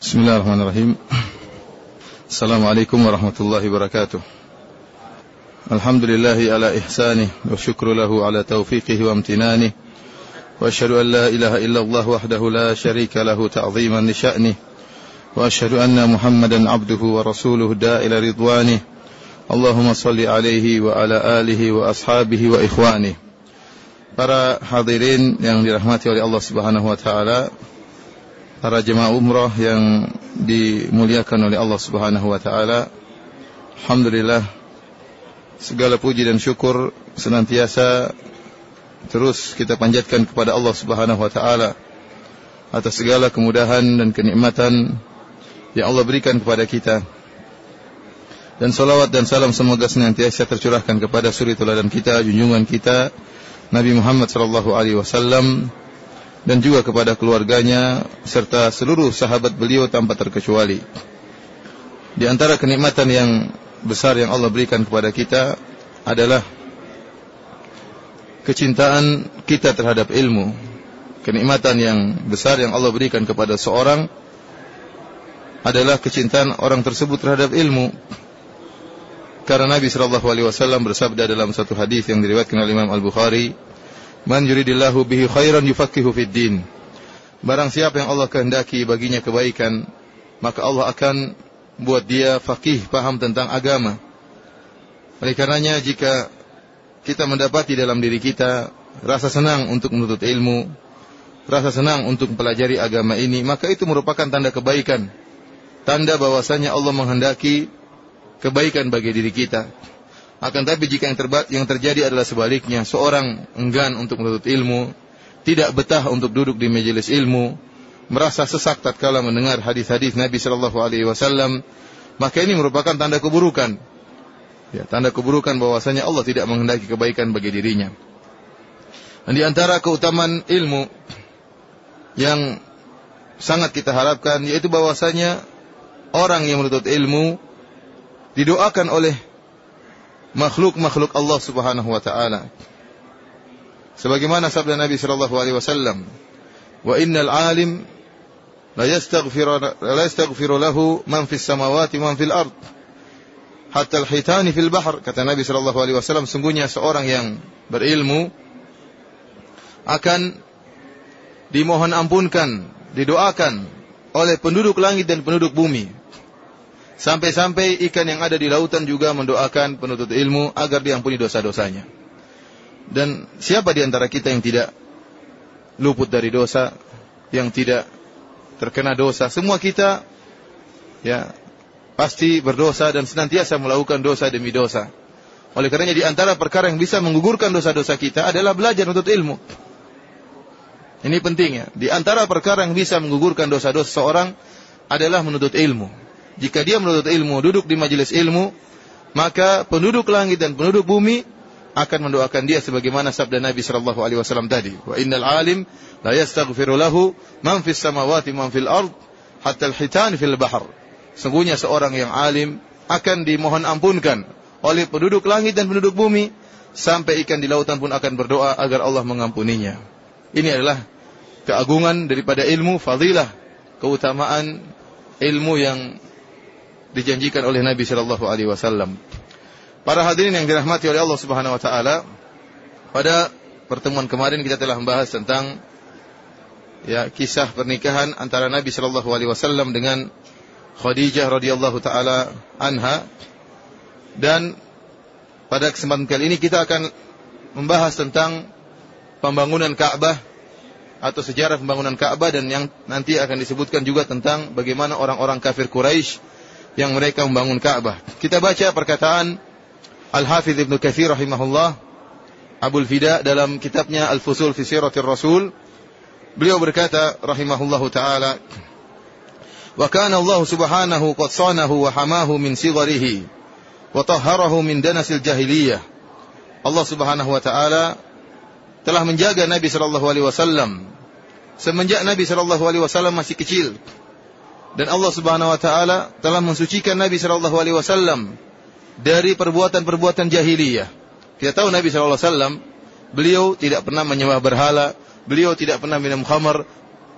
بسم الله الرحمن الرحيم السلام عليكم ورحمة الله وبركاته الحمد لله على إحسانه والشكر له على توفيقه وامتنانه وأشهد أن لا إله إلا الله وحده لا شريك له تعظيما لشأنه وأشهد أن محمدا عبده ورسوله دا إلى رضوانه اللهم صل عليه وعلى آله وأصحابه وإخوانه Para hadirin yang dirahmati oleh Allah Subhanahu wa taala, para jemaah umrah yang dimuliakan oleh Allah Subhanahu wa taala. Alhamdulillah segala puji dan syukur senantiasa terus kita panjatkan kepada Allah Subhanahu wa taala atas segala kemudahan dan kenikmatan yang Allah berikan kepada kita. Dan salawat dan salam semoga senantiasa tercurahkan kepada suri teladan kita, junjungan kita, Nabi Muhammad sallallahu alaihi wasallam dan juga kepada keluarganya serta seluruh sahabat beliau tanpa terkecuali. Di antara kenikmatan yang besar yang Allah berikan kepada kita adalah kecintaan kita terhadap ilmu. Kenikmatan yang besar yang Allah berikan kepada seorang adalah kecintaan orang tersebut terhadap ilmu. Karena Nabi sallallahu alaihi wasallam bersabda dalam satu hadis yang diriwayatkan oleh Imam Al-Bukhari, "Man yuridillahu bihi khairan yufaqihu fid din." Barang siapa yang Allah kehendaki baginya kebaikan, maka Allah akan buat dia faqih, paham tentang agama. Oleh karenanya jika kita mendapati dalam diri kita rasa senang untuk menuntut ilmu, rasa senang untuk mempelajari agama ini, maka itu merupakan tanda kebaikan. Tanda bahwasanya Allah menghendaki kebaikan bagi diri kita. Akan tapi jika yang, terba yang terjadi adalah sebaliknya, seorang enggan untuk menuntut ilmu, tidak betah untuk duduk di majelis ilmu, merasa sesak tatkala mendengar hadis-hadis Nabi Shallallahu Alaihi Wasallam, maka ini merupakan tanda keburukan. Ya, tanda keburukan bahwasanya Allah tidak menghendaki kebaikan bagi dirinya. Dan di antara keutamaan ilmu yang sangat kita harapkan yaitu bahwasanya orang yang menuntut ilmu didoakan oleh makhluk-makhluk Allah Subhanahu wa taala. Sebagaimana sabda Nabi sallallahu alaihi wasallam, "Wa innal alim la yastaghfiru la yastaghfiru lahu man fis samawati man fil ard." Hatta al-hitani fil bahr, kata Nabi sallallahu alaihi wasallam, sungguhnya seorang yang berilmu akan dimohon ampunkan, didoakan oleh penduduk langit dan penduduk bumi. Sampai-sampai ikan yang ada di lautan juga mendoakan penuntut ilmu agar diampuni dosa-dosanya. Dan siapa di antara kita yang tidak luput dari dosa, yang tidak terkena dosa? Semua kita ya pasti berdosa dan senantiasa melakukan dosa demi dosa. Oleh karenanya di antara perkara yang bisa menggugurkan dosa-dosa kita adalah belajar untuk ilmu. Ini penting ya. Di antara perkara yang bisa menggugurkan dosa-dosa seorang adalah menuntut ilmu jika dia menuntut ilmu, duduk di majelis ilmu, maka penduduk langit dan penduduk bumi akan mendoakan dia sebagaimana sabda Nabi sallallahu alaihi wasallam tadi. Wa innal alim la yastaghfiru lahu man fis samawati man fil ard hatta al-hitan fil bahr. Sungguhnya seorang yang alim akan dimohon ampunkan oleh penduduk langit dan penduduk bumi sampai ikan di lautan pun akan berdoa agar Allah mengampuninya. Ini adalah keagungan daripada ilmu, fadilah, keutamaan ilmu yang dijanjikan oleh Nabi Shallallahu Alaihi Wasallam. Para hadirin yang dirahmati oleh Allah Subhanahu Wa Taala, pada pertemuan kemarin kita telah membahas tentang ya kisah pernikahan antara Nabi Shallallahu Alaihi Wasallam dengan Khadijah radhiyallahu taala anha dan pada kesempatan kali ini kita akan membahas tentang pembangunan Ka'bah atau sejarah pembangunan Ka'bah dan yang nanti akan disebutkan juga tentang bagaimana orang-orang kafir Quraisy yang mereka membangun Ka'bah. Kita baca perkataan Al-Hafidh Ibn Kathir rahimahullah Abul Fida dalam kitabnya Al-Fusul fi Siratir Rasul. Beliau berkata rahimahullahu taala wa kana Allah subhanahu qad sanahu wa hamahu min sigharihi wa tahharahu min danasil jahiliyah. Allah subhanahu wa taala telah menjaga Nabi sallallahu alaihi wasallam. Semenjak Nabi sallallahu alaihi wasallam masih kecil dan Allah Subhanahu wa taala telah mensucikan Nabi sallallahu alaihi wasallam dari perbuatan-perbuatan jahiliyah. Kita tahu Nabi sallallahu alaihi wasallam beliau tidak pernah menyembah berhala, beliau tidak pernah minum khamar,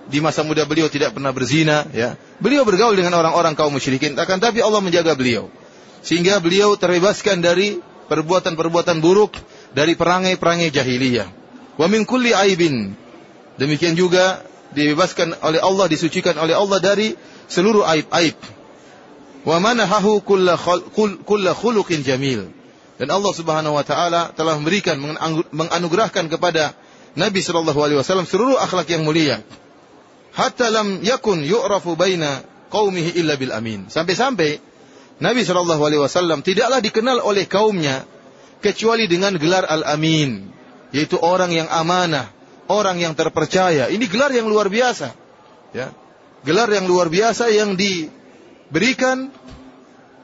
di masa muda beliau tidak pernah berzina, ya. Beliau bergaul dengan orang-orang kaum musyrikin, akan tapi Allah menjaga beliau. Sehingga beliau terbebaskan dari perbuatan-perbuatan buruk, dari perangai-perangai jahiliyah. Wa min kulli aibin. Demikian juga dibebaskan oleh Allah, disucikan oleh Allah dari seluruh aib-aib. Wa manahahu kulla khuluqin jamil. Dan Allah Subhanahu wa taala telah memberikan menganugerahkan kepada Nabi sallallahu alaihi wasallam seluruh akhlak yang mulia hatta lam yakun yu'rafu baina qaumihi illa bil amin. Sampai-sampai Nabi Shallallahu alaihi wasallam tidaklah dikenal oleh kaumnya kecuali dengan gelar al-amin, yaitu orang yang amanah, orang yang terpercaya. Ini gelar yang luar biasa. Ya. Gelar yang luar biasa yang diberikan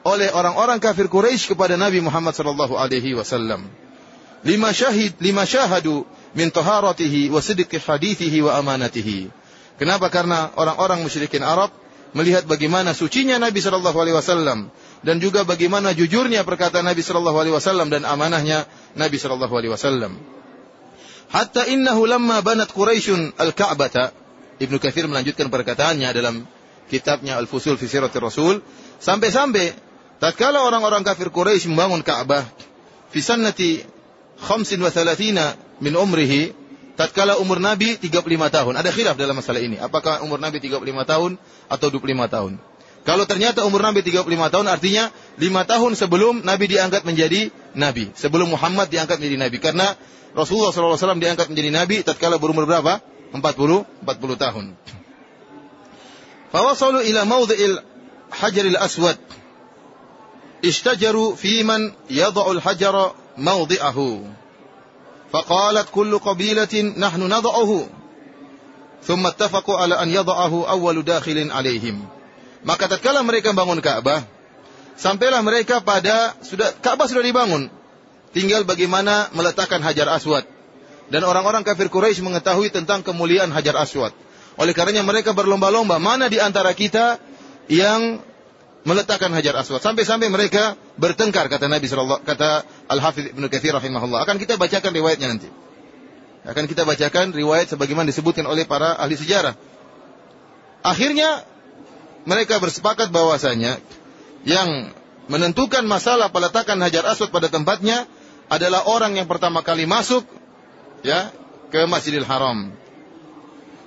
oleh orang-orang kafir Quraisy kepada Nabi Muhammad sallallahu alaihi wasallam. Lima syahid, lima syahadu min taharatihi wa sidqi hadithihi wa amanatihi. Kenapa? Karena orang-orang musyrikin Arab melihat bagaimana sucinya Nabi Shallallahu Alaihi Wasallam dan juga bagaimana jujurnya perkataan Nabi Shallallahu Alaihi Wasallam dan amanahnya Nabi Shallallahu Alaihi Wasallam. Hatta innahu lamma banat Quraisyun al-Ka'bata Ibnu Katsir melanjutkan perkataannya dalam kitabnya Al-Fusul fi Siratir Rasul sampai-sampai tatkala orang-orang kafir Quraisy membangun Ka'bah fi sannati 35 min umrihi tatkala umur Nabi 35 tahun. Ada khilaf dalam masalah ini. Apakah umur Nabi 35 tahun atau 25 tahun? Kalau ternyata umur Nabi 35 tahun artinya 5 tahun sebelum Nabi diangkat menjadi Nabi. Sebelum Muhammad diangkat menjadi Nabi. Karena Rasulullah SAW diangkat menjadi Nabi tatkala berumur berapa? 40, 40 tahun. Fawasalu ila mawdi'il hajaril aswad. Ishtajaru fi man yada'ul hajara mawdi'ahu. فقالت كل قبيلة نحن نضعه ثم اتفقوا على أن يضعه أول داخل عليهم maka tatkala mereka bangun Ka'bah sampailah mereka pada sudah Ka'bah sudah dibangun tinggal bagaimana meletakkan Hajar Aswad dan orang-orang kafir Quraisy mengetahui tentang kemuliaan Hajar Aswad. Oleh karenanya mereka berlomba-lomba mana di antara kita yang meletakkan hajar aswad? Sampai-sampai mereka bertengkar kata Nabi sallallahu kata Al Hafidz Ibnu Katsir rahimahullah. Akan kita bacakan riwayatnya nanti. Akan kita bacakan riwayat sebagaimana disebutkan oleh para ahli sejarah. Akhirnya mereka bersepakat bahwasanya yang menentukan masalah peletakan hajar aswad pada tempatnya adalah orang yang pertama kali masuk ya ke Masjidil Haram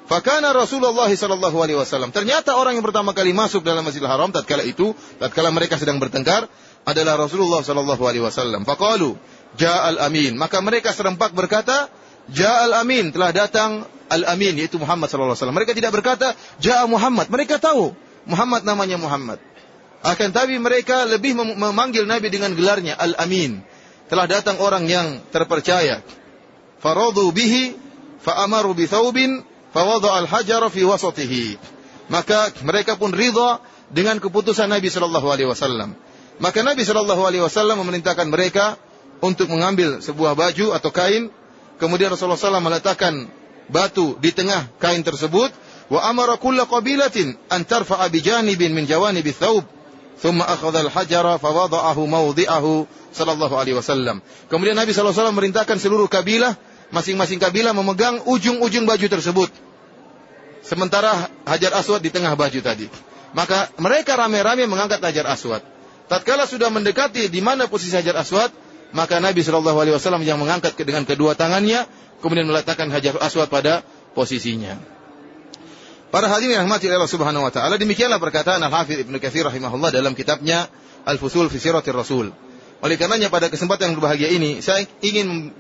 Fakana Rasulullah sallallahu alaihi wasallam. Ternyata orang yang pertama kali masuk dalam Masjidil Haram tatkala itu, tatkala mereka sedang bertengkar adalah Rasulullah sallallahu alaihi wasallam. Faqalu, "Ja'al amin." Maka mereka serempak berkata, "Ja'al amin." Telah datang al-amin yaitu Muhammad sallallahu alaihi wasallam. Mereka tidak berkata, "Ja'a Muhammad." Mereka tahu Muhammad namanya Muhammad. Akan tapi mereka lebih memanggil Nabi dengan gelarnya Al-Amin. Telah datang orang yang terpercaya. Faradu bihi fa'amaru bi thawbin fawadha al-hajar fi wasatihi. Maka mereka pun ridha dengan keputusan Nabi sallallahu alaihi wasallam. Maka Nabi sallallahu alaihi wasallam memerintahkan mereka untuk mengambil sebuah baju atau kain, kemudian Rasulullah SAW meletakkan batu di tengah kain tersebut, wa amara kulla qabilatin an tarfa'a bi janibin min jawanibi thawb, thumma akhadha al-hajara fa wada'ahu mawdi'ahu sallallahu alaihi wasallam. Kemudian Nabi sallallahu alaihi wasallam memerintahkan seluruh kabilah masing-masing kabilah memegang ujung-ujung baju tersebut. Sementara Hajar Aswad di tengah baju tadi. Maka mereka rame-rame mengangkat Hajar Aswad. Tatkala sudah mendekati di mana posisi Hajar Aswad, maka Nabi Shallallahu Alaihi Wasallam yang mengangkat dengan kedua tangannya, kemudian meletakkan Hajar Aswad pada posisinya. Para hadirin yang rahmati Allah Subhanahu wa taala, demikianlah perkataan Al-Hafidz Ibnu Katsir rahimahullah dalam kitabnya Al-Fusul fi Siratir Rasul. Oleh karenanya pada kesempatan yang berbahagia ini saya ingin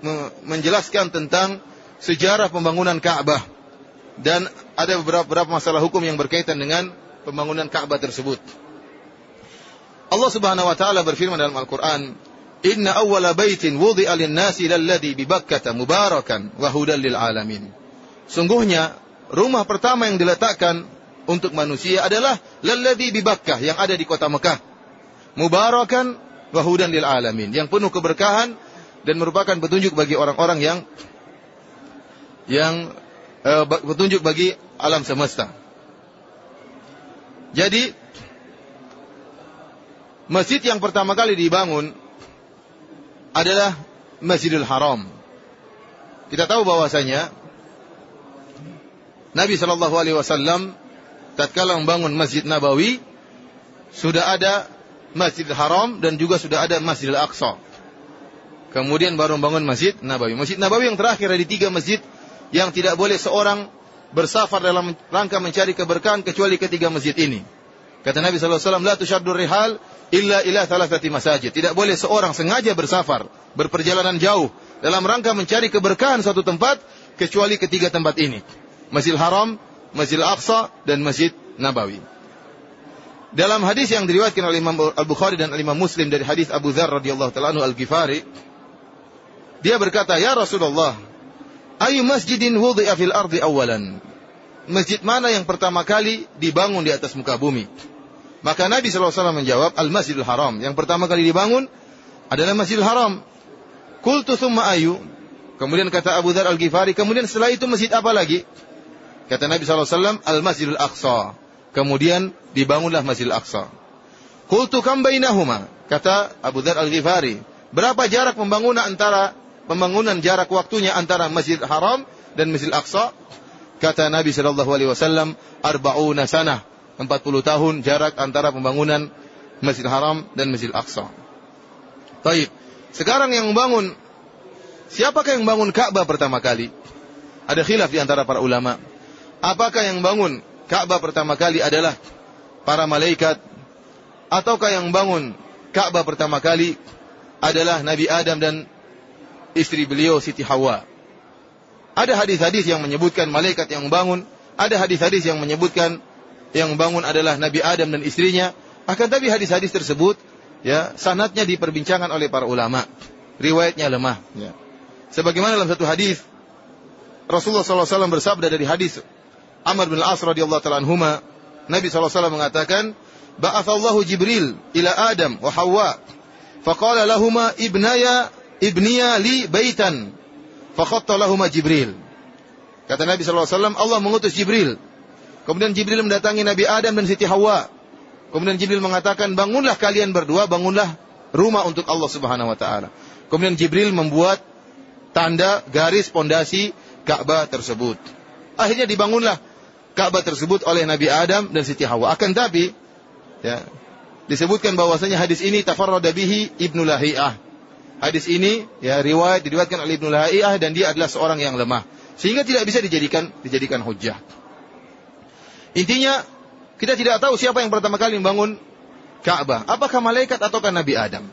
menjelaskan tentang sejarah pembangunan Ka'bah dan ada beberapa, masalah hukum yang berkaitan dengan pembangunan Ka'bah tersebut. Allah Subhanahu wa taala berfirman dalam Al-Qur'an, "Inna awwala baitin wudi'a lin-nasi lalladzi bi Bakkah mubarakan wa hudan lil alamin." Sungguhnya rumah pertama yang diletakkan untuk manusia adalah lalladzi bi Bakkah yang ada di kota Mekah. Mubarakan wahudan lil alamin yang penuh keberkahan dan merupakan petunjuk bagi orang-orang yang yang uh, petunjuk bagi alam semesta. Jadi masjid yang pertama kali dibangun adalah Masjidil Haram. Kita tahu bahwasanya Nabi Shallallahu Alaihi Wasallam tatkala membangun Masjid Nabawi sudah ada Masjidil Haram dan juga sudah ada Masjidil Aqsa. Kemudian baru membangun Masjid Nabawi. Masjid Nabawi yang terakhir dari tiga masjid yang tidak boleh seorang bersafar dalam rangka mencari keberkahan kecuali ketiga masjid ini. Kata Nabi SAW, La tushaddur rihal illa ila thalathati masajid. Tidak boleh seorang sengaja bersafar, berperjalanan jauh, dalam rangka mencari keberkahan suatu tempat, kecuali ketiga tempat ini. Masjid Haram, Masjid Aqsa, dan Masjid Nabawi. Dalam hadis yang diriwayatkan oleh Imam Al-Bukhari dan Imam Muslim dari hadis Abu Dzar radhiyallahu taala Al-Ghifari, dia berkata, "Ya Rasulullah, ayu masjidin wudi'a fil ardi awalan?" Masjid mana yang pertama kali dibangun di atas muka bumi? Maka Nabi SAW menjawab, Al-Masjidil Haram. Yang pertama kali dibangun adalah Masjidil Haram. Kultu thumma ayu. Kemudian kata Abu Dhar Al-Ghifari, kemudian setelah itu masjid apa lagi? Kata Nabi SAW, Al-Masjidil Aqsa. Kemudian dibangunlah Masjidil Aqsa. Kultu kam bainahuma. Kata Abu Dhar Al-Ghifari. Berapa jarak pembangunan antara pembangunan jarak waktunya antara Masjid Haram dan Masjid Aqsa? Kata Nabi Shallallahu Alaihi Wasallam, arba'una sana, 40 tahun jarak antara pembangunan Masjid Haram dan Masjid Aqsa. Taib. Sekarang yang membangun, siapakah yang membangun Ka'bah pertama kali? Ada khilaf di antara para ulama. Apakah yang membangun Ka'bah pertama kali adalah para malaikat ataukah yang bangun Ka'bah pertama kali adalah Nabi Adam dan istri beliau Siti Hawa. Ada hadis-hadis yang menyebutkan malaikat yang membangun, ada hadis-hadis yang menyebutkan yang membangun adalah Nabi Adam dan istrinya. Akan tapi hadis-hadis tersebut ya sanatnya diperbincangkan oleh para ulama. Riwayatnya lemah. Ya. Sebagaimana dalam satu hadis Rasulullah SAW bersabda dari hadis Amr bin Al-As radhiyallahu taala anhuma, Nabi SAW mengatakan, "Ba'athallahu Jibril ila Adam wa Hawa, faqala lahuma ibnaya ibniya li baitan." Fakhatta lahuma Jibril. Kata Nabi SAW, Allah mengutus Jibril. Kemudian Jibril mendatangi Nabi Adam dan Siti Hawa. Kemudian Jibril mengatakan, bangunlah kalian berdua, bangunlah rumah untuk Allah Subhanahu Wa Taala. Kemudian Jibril membuat tanda garis pondasi Ka'bah tersebut. Akhirnya dibangunlah Ka'bah tersebut oleh Nabi Adam dan Siti Hawa. Akan tapi ya, disebutkan bahwasanya hadis ini tafarrada bihi Ibnu Lahiyah. Hadis ini ya riwayat diriwayatkan oleh Ibnu Lahiyah dan dia adalah seorang yang lemah sehingga tidak bisa dijadikan dijadikan hujah. Intinya kita tidak tahu siapa yang pertama kali membangun Ka'bah, apakah malaikat ataukah Nabi Adam.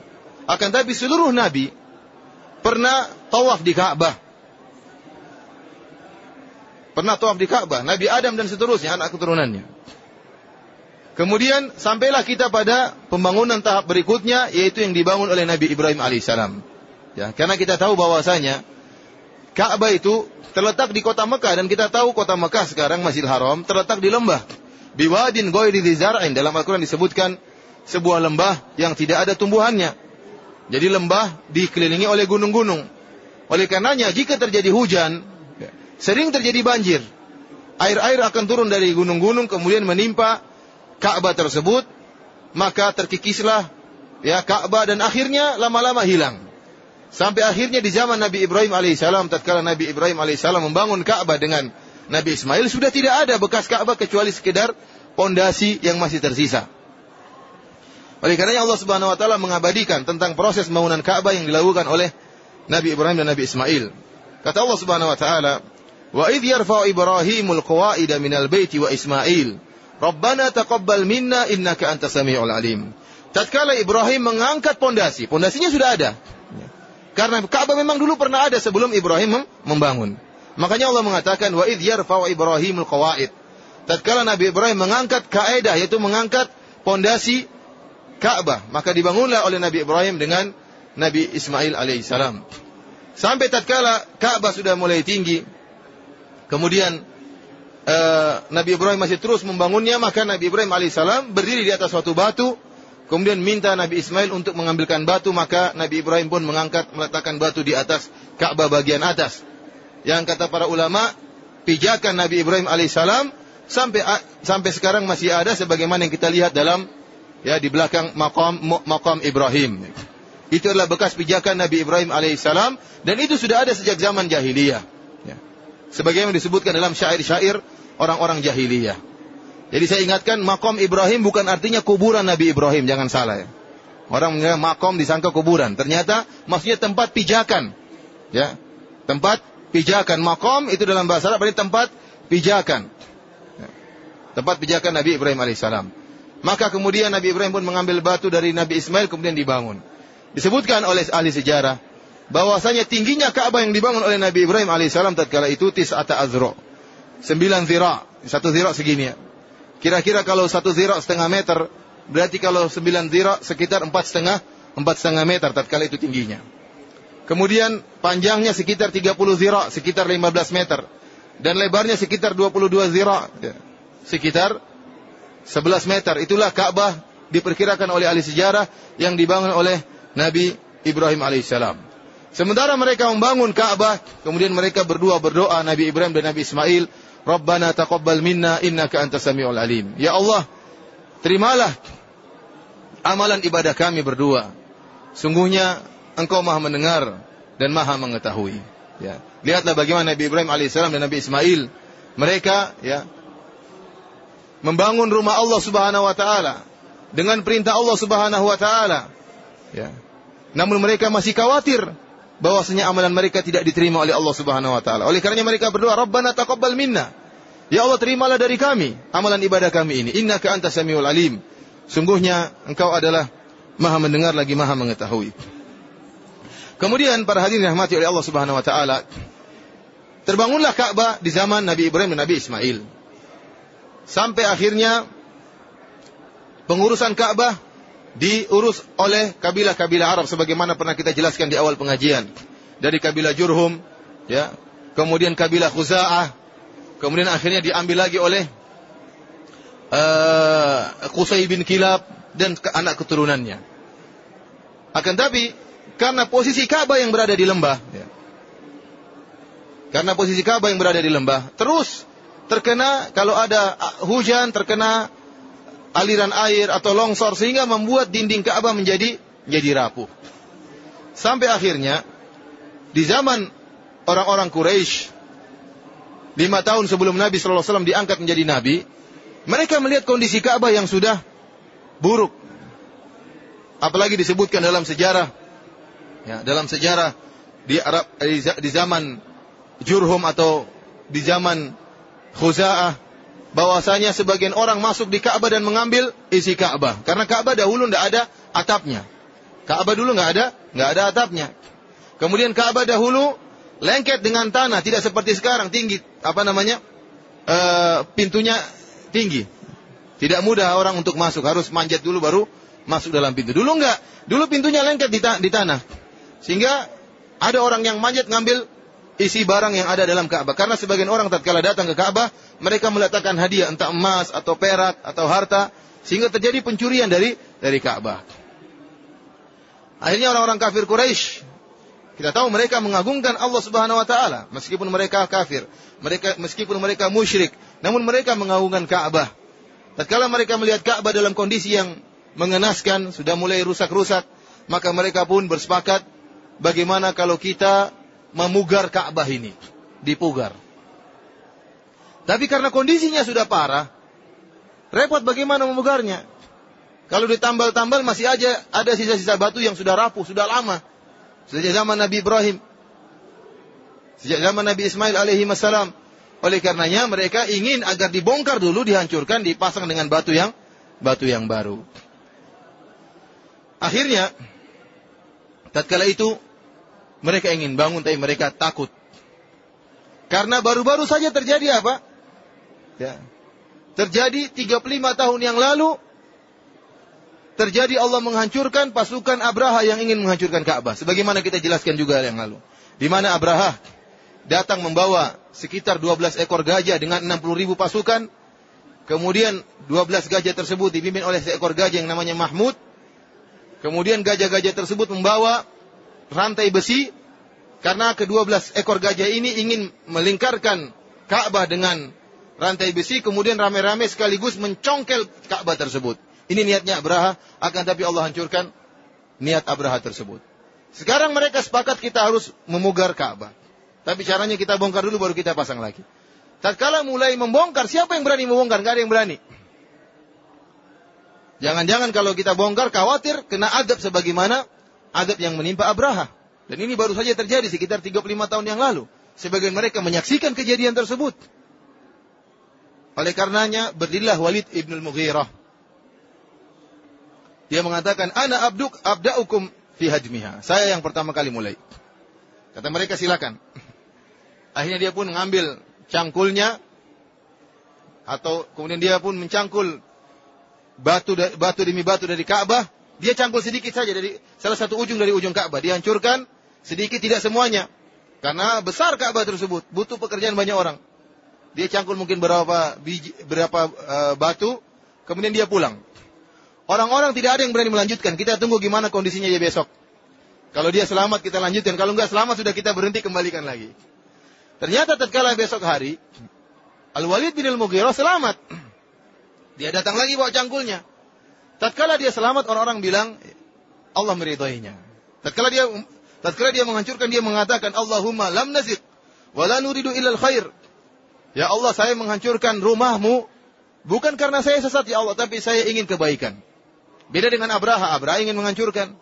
Akan tapi seluruh nabi pernah tawaf di Ka'bah. Pernah tawaf di Ka'bah, Nabi Adam dan seterusnya anak keturunannya. Kemudian sampailah kita pada pembangunan tahap berikutnya yaitu yang dibangun oleh Nabi Ibrahim alaihissalam. Ya, karena kita tahu bahwasanya Ka'bah itu terletak di kota Mekah dan kita tahu kota Mekah sekarang Masjidil Haram terletak di lembah. Biwadin ghairi dzar'in dalam Al-Qur'an disebutkan sebuah lembah yang tidak ada tumbuhannya. Jadi lembah dikelilingi oleh gunung-gunung. Oleh karenanya jika terjadi hujan, Sering terjadi banjir. Air-air akan turun dari gunung-gunung kemudian menimpa Ka'bah tersebut, maka terkikislah ya Ka'bah dan akhirnya lama-lama hilang. Sampai akhirnya di zaman Nabi Ibrahim alaihissalam, tatkala Nabi Ibrahim alaihissalam membangun Ka'bah dengan Nabi Ismail, sudah tidak ada bekas Ka'bah kecuali sekedar pondasi yang masih tersisa. Oleh karenanya Allah Subhanahu wa taala mengabadikan tentang proses pembangunan Ka'bah yang dilakukan oleh Nabi Ibrahim dan Nabi Ismail. Kata Allah Subhanahu wa taala, Wa idh yarfa'u Ibrahimul qawaida minal baiti wa Ismail. Rabbana taqabbal minna innaka antas samiul alim. Tatkala Ibrahim mengangkat pondasi, pondasinya sudah ada. Karena Ka'bah memang dulu pernah ada sebelum Ibrahim membangun. Makanya Allah mengatakan wa idh yarfa'u Ibrahimul qawaid. Tatkala Nabi Ibrahim mengangkat kaidah yaitu mengangkat pondasi Ka'bah, maka dibangunlah oleh Nabi Ibrahim dengan Nabi Ismail alaihissalam. Sampai tatkala Ka'bah sudah mulai tinggi, Kemudian uh, Nabi Ibrahim masih terus membangunnya, maka Nabi Ibrahim alaihissalam berdiri di atas suatu batu, kemudian minta Nabi Ismail untuk mengambilkan batu, maka Nabi Ibrahim pun mengangkat meletakkan batu di atas Ka'bah bagian atas. Yang kata para ulama, pijakan Nabi Ibrahim alaihissalam sampai sampai sekarang masih ada sebagaimana yang kita lihat dalam ya di belakang makam makam Ibrahim. Itu adalah bekas pijakan Nabi Ibrahim alaihissalam dan itu sudah ada sejak zaman jahiliyah sebagaimana disebutkan dalam syair-syair orang-orang jahiliyah. Jadi saya ingatkan makom Ibrahim bukan artinya kuburan Nabi Ibrahim, jangan salah ya. Orang mengira makom disangka kuburan, ternyata maksudnya tempat pijakan. Ya. Tempat pijakan makom itu dalam bahasa Arab berarti tempat pijakan. Ya. Tempat pijakan Nabi Ibrahim alaihissalam. Maka kemudian Nabi Ibrahim pun mengambil batu dari Nabi Ismail kemudian dibangun. Disebutkan oleh ahli sejarah bahwasanya tingginya Ka'bah yang dibangun oleh Nabi Ibrahim alaihissalam tatkala itu tis'ata azra. Sembilan zira, satu zira segini ya. Kira-kira kalau satu zira setengah meter, berarti kalau sembilan zira sekitar empat setengah, empat setengah meter tatkala itu tingginya. Kemudian panjangnya sekitar 30 zira, sekitar 15 meter. Dan lebarnya sekitar 22 zira, ya. sekitar 11 meter. Itulah Ka'bah diperkirakan oleh ahli sejarah yang dibangun oleh Nabi Ibrahim alaihissalam. Sementara mereka membangun Ka'bah, kemudian mereka berdua berdoa Nabi Ibrahim dan Nabi Ismail, Rabbana taqabbal minna innaka antas samiul alim. Ya Allah, terimalah amalan ibadah kami berdua. Sungguhnya engkau maha mendengar dan maha mengetahui. Ya. Lihatlah bagaimana Nabi Ibrahim alaihissalam dan Nabi Ismail. Mereka ya membangun rumah Allah subhanahu wa ta'ala. Dengan perintah Allah subhanahu wa ta'ala. Ya. Namun mereka masih khawatir bahwasanya amalan mereka tidak diterima oleh Allah Subhanahu wa taala. Oleh karenanya mereka berdoa, "Rabbana taqabbal minna." Ya Allah, terimalah dari kami amalan ibadah kami ini. Innaka antas samiul alim. Sungguhnya engkau adalah Maha mendengar lagi Maha mengetahui. Kemudian para hadirin rahmati oleh Allah Subhanahu wa taala, terbangunlah Ka'bah di zaman Nabi Ibrahim dan Nabi Ismail. Sampai akhirnya pengurusan Ka'bah diurus oleh kabilah-kabilah Arab sebagaimana pernah kita jelaskan di awal pengajian. Dari kabilah Jurhum, ya, kemudian kabilah Khuza'ah, kemudian akhirnya diambil lagi oleh uh, Qusay bin Kilab dan anak keturunannya. Akan tapi karena posisi Ka'bah yang berada di lembah, ya, karena posisi Ka'bah yang berada di lembah, terus terkena kalau ada hujan terkena aliran air atau longsor sehingga membuat dinding Ka'bah menjadi jadi rapuh. Sampai akhirnya di zaman orang-orang Quraisy lima tahun sebelum Nabi Shallallahu Alaihi Wasallam diangkat menjadi Nabi, mereka melihat kondisi Ka'bah yang sudah buruk. Apalagi disebutkan dalam sejarah, ya, dalam sejarah di Arab di zaman Jurhum atau di zaman Khuza'ah bahwasanya sebagian orang masuk di Ka'bah dan mengambil isi Ka'bah. Karena Ka'bah dahulu tidak ada atapnya. Ka'bah dulu nggak ada, nggak ada atapnya. Kemudian Ka'bah dahulu lengket dengan tanah, tidak seperti sekarang tinggi. Apa namanya? E, pintunya tinggi. Tidak mudah orang untuk masuk, harus manjat dulu baru masuk dalam pintu. Dulu enggak, dulu pintunya lengket di, ta di tanah. Sehingga ada orang yang manjat ngambil isi barang yang ada dalam Ka'bah. Karena sebagian orang tatkala datang ke Ka'bah, mereka meletakkan hadiah entah emas atau perak atau harta sehingga terjadi pencurian dari dari Ka'bah. Akhirnya orang-orang kafir Quraisy kita tahu mereka mengagungkan Allah Subhanahu wa taala meskipun mereka kafir, mereka meskipun mereka musyrik, namun mereka mengagungkan Ka'bah. Tatkala mereka melihat Ka'bah dalam kondisi yang mengenaskan, sudah mulai rusak-rusak, maka mereka pun bersepakat bagaimana kalau kita memugar Ka'bah ini, dipugar. Tapi karena kondisinya sudah parah, repot bagaimana memugarnya. Kalau ditambal-tambal masih aja ada sisa-sisa batu yang sudah rapuh, sudah lama. Sejak zaman Nabi Ibrahim. Sejak zaman Nabi Ismail alaihi salam. Oleh karenanya mereka ingin agar dibongkar dulu, dihancurkan, dipasang dengan batu yang batu yang baru. Akhirnya, tatkala itu mereka ingin bangun tapi mereka takut. Karena baru-baru saja terjadi apa? Ya. Terjadi 35 tahun yang lalu terjadi Allah menghancurkan pasukan Abraha yang ingin menghancurkan Ka'bah. Sebagaimana kita jelaskan juga yang lalu. Di mana Abraha datang membawa sekitar 12 ekor gajah dengan 60 ribu pasukan. Kemudian 12 gajah tersebut dipimpin oleh seekor gajah yang namanya Mahmud. Kemudian gajah-gajah tersebut membawa rantai besi karena kedua belas ekor gajah ini ingin melingkarkan Ka'bah dengan rantai besi kemudian rame-rame sekaligus mencongkel Ka'bah tersebut. Ini niatnya Abraha akan tapi Allah hancurkan niat Abraha tersebut. Sekarang mereka sepakat kita harus memugar Ka'bah. Tapi caranya kita bongkar dulu baru kita pasang lagi. Tatkala mulai membongkar, siapa yang berani membongkar? Gak ada yang berani. Jangan-jangan kalau kita bongkar, khawatir kena adab sebagaimana adab yang menimpa Abraha. Dan ini baru saja terjadi sekitar 35 tahun yang lalu. Sebagian mereka menyaksikan kejadian tersebut. Oleh karenanya, berdirilah Walid ibn al-Mughirah. Dia mengatakan, Ana abduk abda'ukum fi hadmiha. Saya yang pertama kali mulai. Kata mereka, silakan. Akhirnya dia pun mengambil cangkulnya atau kemudian dia pun mencangkul batu batu demi batu dari Ka'bah, dia cangkul sedikit saja dari salah satu ujung dari ujung Ka'bah, dihancurkan sedikit tidak semuanya. Karena besar Ka'bah tersebut, butuh pekerjaan banyak orang. Dia cangkul mungkin berapa biji, berapa uh, batu, kemudian dia pulang. Orang-orang tidak ada yang berani melanjutkan. Kita tunggu gimana kondisinya dia besok. Kalau dia selamat kita lanjutkan, kalau enggak selamat sudah kita berhenti kembalikan lagi. Ternyata tatkala besok hari, Al-Walid bin Al-Mughirah selamat. Dia datang lagi bawa cangkulnya. Tatkala dia selamat, orang-orang bilang, Allah meridhoinya. Tatkala dia tatkala dia menghancurkan, dia mengatakan, Allahumma lam nazik, wala nuridu ilal khair. Ya Allah, saya menghancurkan rumahmu, bukan karena saya sesat, ya Allah, tapi saya ingin kebaikan. Beda dengan Abraha, Abraha ingin menghancurkan.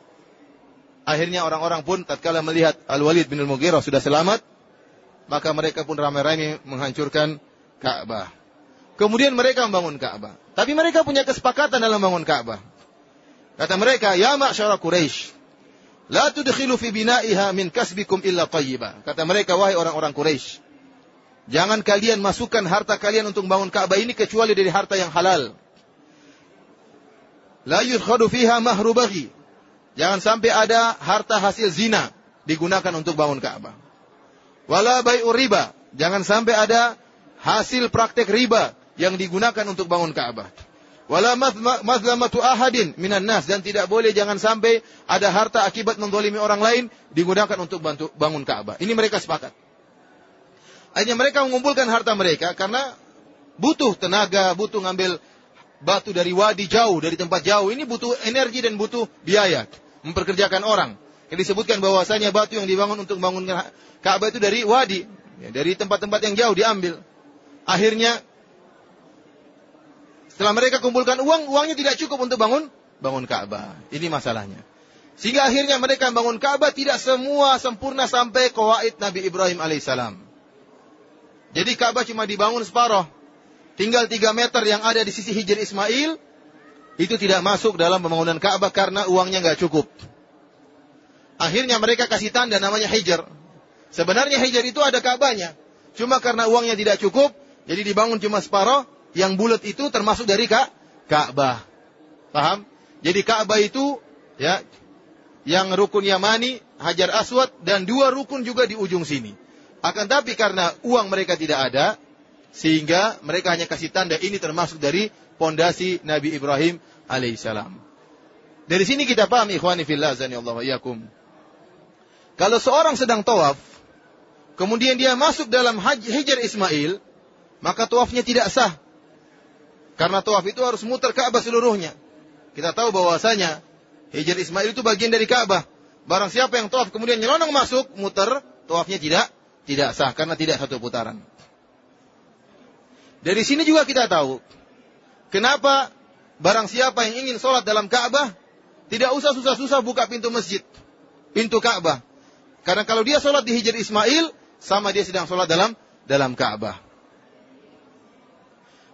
Akhirnya orang-orang pun tatkala melihat Al-Walid bin Al-Mughirah sudah selamat, maka mereka pun ramai-ramai menghancurkan Ka'bah. Kemudian mereka membangun Ka'bah. Tapi mereka punya kesepakatan dalam membangun Ka'bah. Kata mereka, Ya ma'asyara Quraisy, La tudkhilu fi bina'iha min kasbikum illa tayyiba. Kata mereka, wahai orang-orang Quraisy, jangan kalian masukkan harta kalian untuk membangun Ka'bah ini kecuali dari harta yang halal. La yudkhadu fiha mahru baghi. Jangan sampai ada harta hasil zina digunakan untuk bangun Ka'bah. Wala bai'u riba. Jangan sampai ada hasil praktek riba yang digunakan untuk bangun Ka'bah. Wala mazlamatu ahadin minan nas dan tidak boleh jangan sampai ada harta akibat mendolimi orang lain digunakan untuk bantu bangun Ka'bah. Ini mereka sepakat. Akhirnya mereka mengumpulkan harta mereka karena butuh tenaga, butuh ngambil batu dari wadi jauh, dari tempat jauh. Ini butuh energi dan butuh biaya. Memperkerjakan orang. Yang disebutkan bahwasanya batu yang dibangun untuk bangun Ka'bah itu dari wadi, ya, dari tempat-tempat yang jauh diambil. Akhirnya setelah mereka kumpulkan uang, uangnya tidak cukup untuk bangun bangun Ka'bah. Ini masalahnya. Sehingga akhirnya mereka bangun Ka'bah tidak semua sempurna sampai kawaid Nabi Ibrahim alaihissalam. Jadi Ka'bah cuma dibangun separuh. Tinggal tiga meter yang ada di sisi Hijr Ismail, itu tidak masuk dalam pembangunan Ka'bah karena uangnya nggak cukup. Akhirnya mereka kasih tanda namanya Hijr. Sebenarnya Hijr itu ada Ka'bahnya. Cuma karena uangnya tidak cukup, jadi dibangun cuma separuh, yang bulat itu termasuk dari Ka Ka'bah. Paham? Jadi Ka'bah itu ya yang rukun Yamani, Hajar Aswad dan dua rukun juga di ujung sini. Akan tapi karena uang mereka tidak ada, sehingga mereka hanya kasih tanda ini termasuk dari pondasi Nabi Ibrahim alaihissalam. Dari sini kita paham ikhwani fillah Allah iyakum. Kalau seorang sedang tawaf, kemudian dia masuk dalam hijr Ismail, maka tawafnya tidak sah. Karena tawaf itu harus muter Ka'bah seluruhnya. Kita tahu bahwasanya hijr Ismail itu bagian dari Ka'bah. Barang siapa yang tawaf kemudian nyelonong masuk, muter, tawafnya tidak tidak sah karena tidak satu putaran. Dari sini juga kita tahu kenapa barang siapa yang ingin sholat dalam Ka'bah tidak usah susah-susah buka pintu masjid, pintu Ka'bah. Karena kalau dia sholat di Hijr Ismail, sama dia sedang sholat dalam dalam Ka'bah.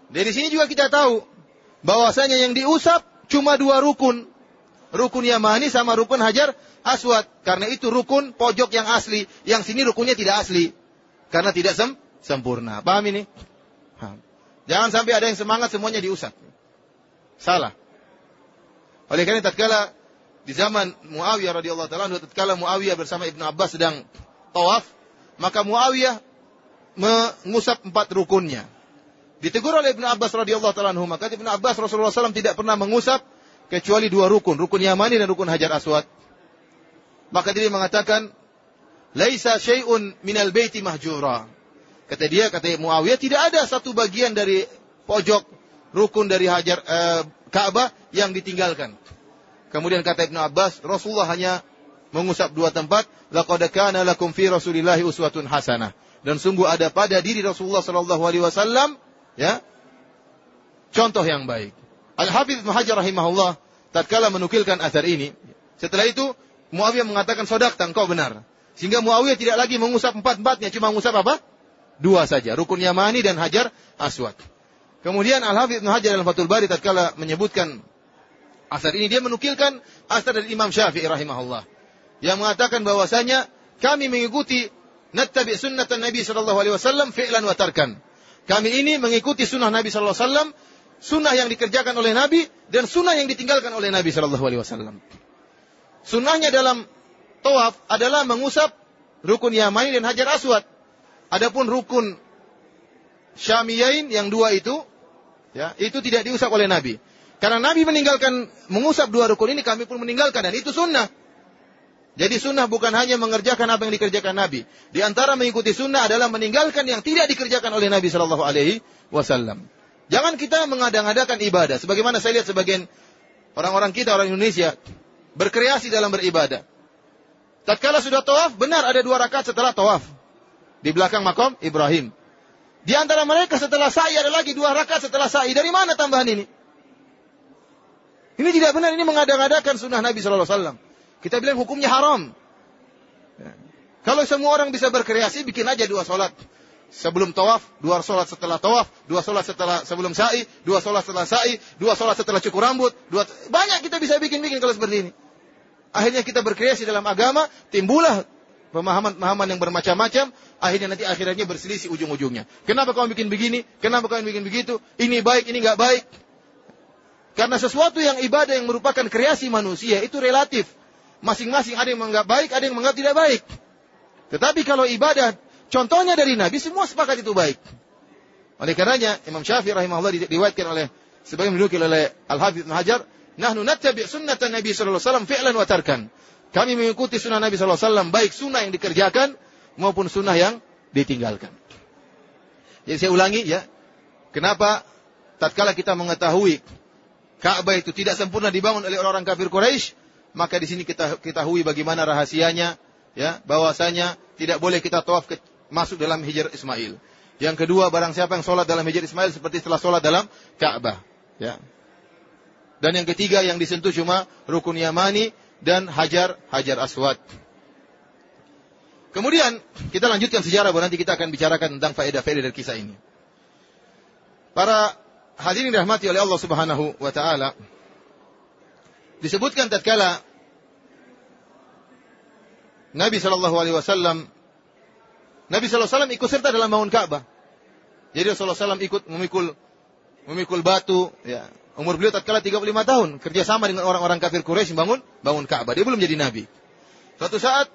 Dari sini juga kita tahu bahwasanya yang diusap cuma dua rukun. Rukun Yamani sama rukun Hajar Aswad. Karena itu rukun pojok yang asli. Yang sini rukunnya tidak asli. Karena tidak sem sempurna. Paham ini? Paham. Jangan sampai ada yang semangat semuanya diusap. Salah. Oleh karena tatkala di zaman Muawiyah radhiyallahu taala tatkala Muawiyah bersama Ibnu Abbas sedang tawaf, maka Muawiyah mengusap empat rukunnya. Ditegur oleh Ibnu Abbas radhiyallahu taala anhu, maka Ibnu Abbas Rasulullah SAW tidak pernah mengusap kecuali dua rukun, rukun Yamani dan rukun Hajar Aswad. Maka dia mengatakan, "Laisa syai'un minal baiti mahjura." Kata dia, kata Muawiyah, tidak ada satu bagian dari pojok rukun dari Hajar eh, Ka'bah yang ditinggalkan. Kemudian kata Ibnu Abbas, Rasulullah hanya mengusap dua tempat. Laqad kana lakum fi Rasulillahi uswatun hasanah. dan sungguh ada pada diri Rasulullah sallallahu alaihi wasallam ya contoh yang baik. Al-Hafidz Muhajir rahimahullah tatkala menukilkan asar ini, setelah itu Muawiyah mengatakan sodakta engkau benar. Sehingga Muawiyah tidak lagi mengusap empat-empatnya, cuma mengusap apa? Dua saja, rukun Yamani dan Hajar Aswad. Kemudian Al-Hafidz Muhajir al-Fatul Bari tatkala menyebutkan asar ini, dia menukilkan asar dari Imam Syafi'i rahimahullah. Yang mengatakan bahwasanya kami mengikuti nattabi sunnatan Nabi sallallahu alaihi wasallam fi'lan wa tarkan. Kami ini mengikuti sunnah Nabi sallallahu alaihi wasallam sunnah yang dikerjakan oleh Nabi dan sunnah yang ditinggalkan oleh Nabi Shallallahu Alaihi Wasallam. Sunnahnya dalam tawaf adalah mengusap rukun Yamani dan Hajar Aswad. Adapun rukun Syamiyain yang dua itu, ya, itu tidak diusap oleh Nabi. Karena Nabi meninggalkan mengusap dua rukun ini, kami pun meninggalkan dan itu sunnah. Jadi sunnah bukan hanya mengerjakan apa yang dikerjakan Nabi. Di antara mengikuti sunnah adalah meninggalkan yang tidak dikerjakan oleh Nabi Shallallahu Alaihi Wasallam. Jangan kita mengadang-adakan ibadah. Sebagaimana saya lihat sebagian orang-orang kita, orang Indonesia, berkreasi dalam beribadah. Tatkala sudah tawaf, benar ada dua rakaat setelah tawaf. Di belakang makom Ibrahim. Di antara mereka setelah sa'i ada lagi dua rakaat setelah sa'i. Dari mana tambahan ini? Ini tidak benar, ini mengadang-adakan sunnah Nabi Sallallahu Alaihi Wasallam. Kita bilang hukumnya haram. Kalau semua orang bisa berkreasi, bikin aja dua sholat sebelum tawaf, dua sholat setelah tawaf, dua sholat setelah sebelum sa'i, dua sholat setelah sa'i, dua sholat setelah cukur rambut, dua banyak kita bisa bikin-bikin kalau seperti ini. Akhirnya kita berkreasi dalam agama, timbullah pemahaman-pemahaman yang bermacam-macam, akhirnya nanti akhirnya berselisih ujung-ujungnya. Kenapa kamu bikin begini? Kenapa kamu bikin begitu? Ini baik, ini nggak baik. Karena sesuatu yang ibadah yang merupakan kreasi manusia itu relatif. Masing-masing ada yang menganggap baik, ada yang menganggap tidak baik. Tetapi kalau ibadah Contohnya dari Nabi semua sepakat itu baik. Oleh karenanya Imam Syafi'i rahimahullah diriwayatkan oleh sebagian didukil oleh Al-Hafidz Ibnu Hajar, "Nahnu nattabi' sunnatan Nabi wasallam fi'lan wa tarkan." Kami mengikuti sunnah Nabi wasallam baik sunnah yang dikerjakan maupun sunnah yang ditinggalkan. Jadi saya ulangi ya. Kenapa tatkala kita mengetahui Ka'bah itu tidak sempurna dibangun oleh orang-orang kafir Quraisy, maka di sini kita ketahui bagaimana rahasianya ya, bahwasanya tidak boleh kita tawaf ke, masuk dalam hijr Ismail. Yang kedua, barang siapa yang sholat dalam hijr Ismail seperti setelah sholat dalam Ka'bah. Ya. Dan yang ketiga yang disentuh cuma rukun Yamani dan Hajar Hajar Aswad. Kemudian kita lanjutkan sejarah bahwa nanti kita akan bicarakan tentang faedah-faedah dari kisah ini. Para hadirin rahmati oleh Allah Subhanahu wa taala disebutkan tatkala Nabi Shallallahu Alaihi Wasallam Nabi SAW ikut serta dalam bangun Ka'bah. Jadi Rasulullah SAW ikut memikul memikul batu. Ya. Umur beliau tatkala 35 tahun. Kerjasama dengan orang-orang kafir Quraisy bangun bangun Ka'bah. Dia belum jadi Nabi. Suatu saat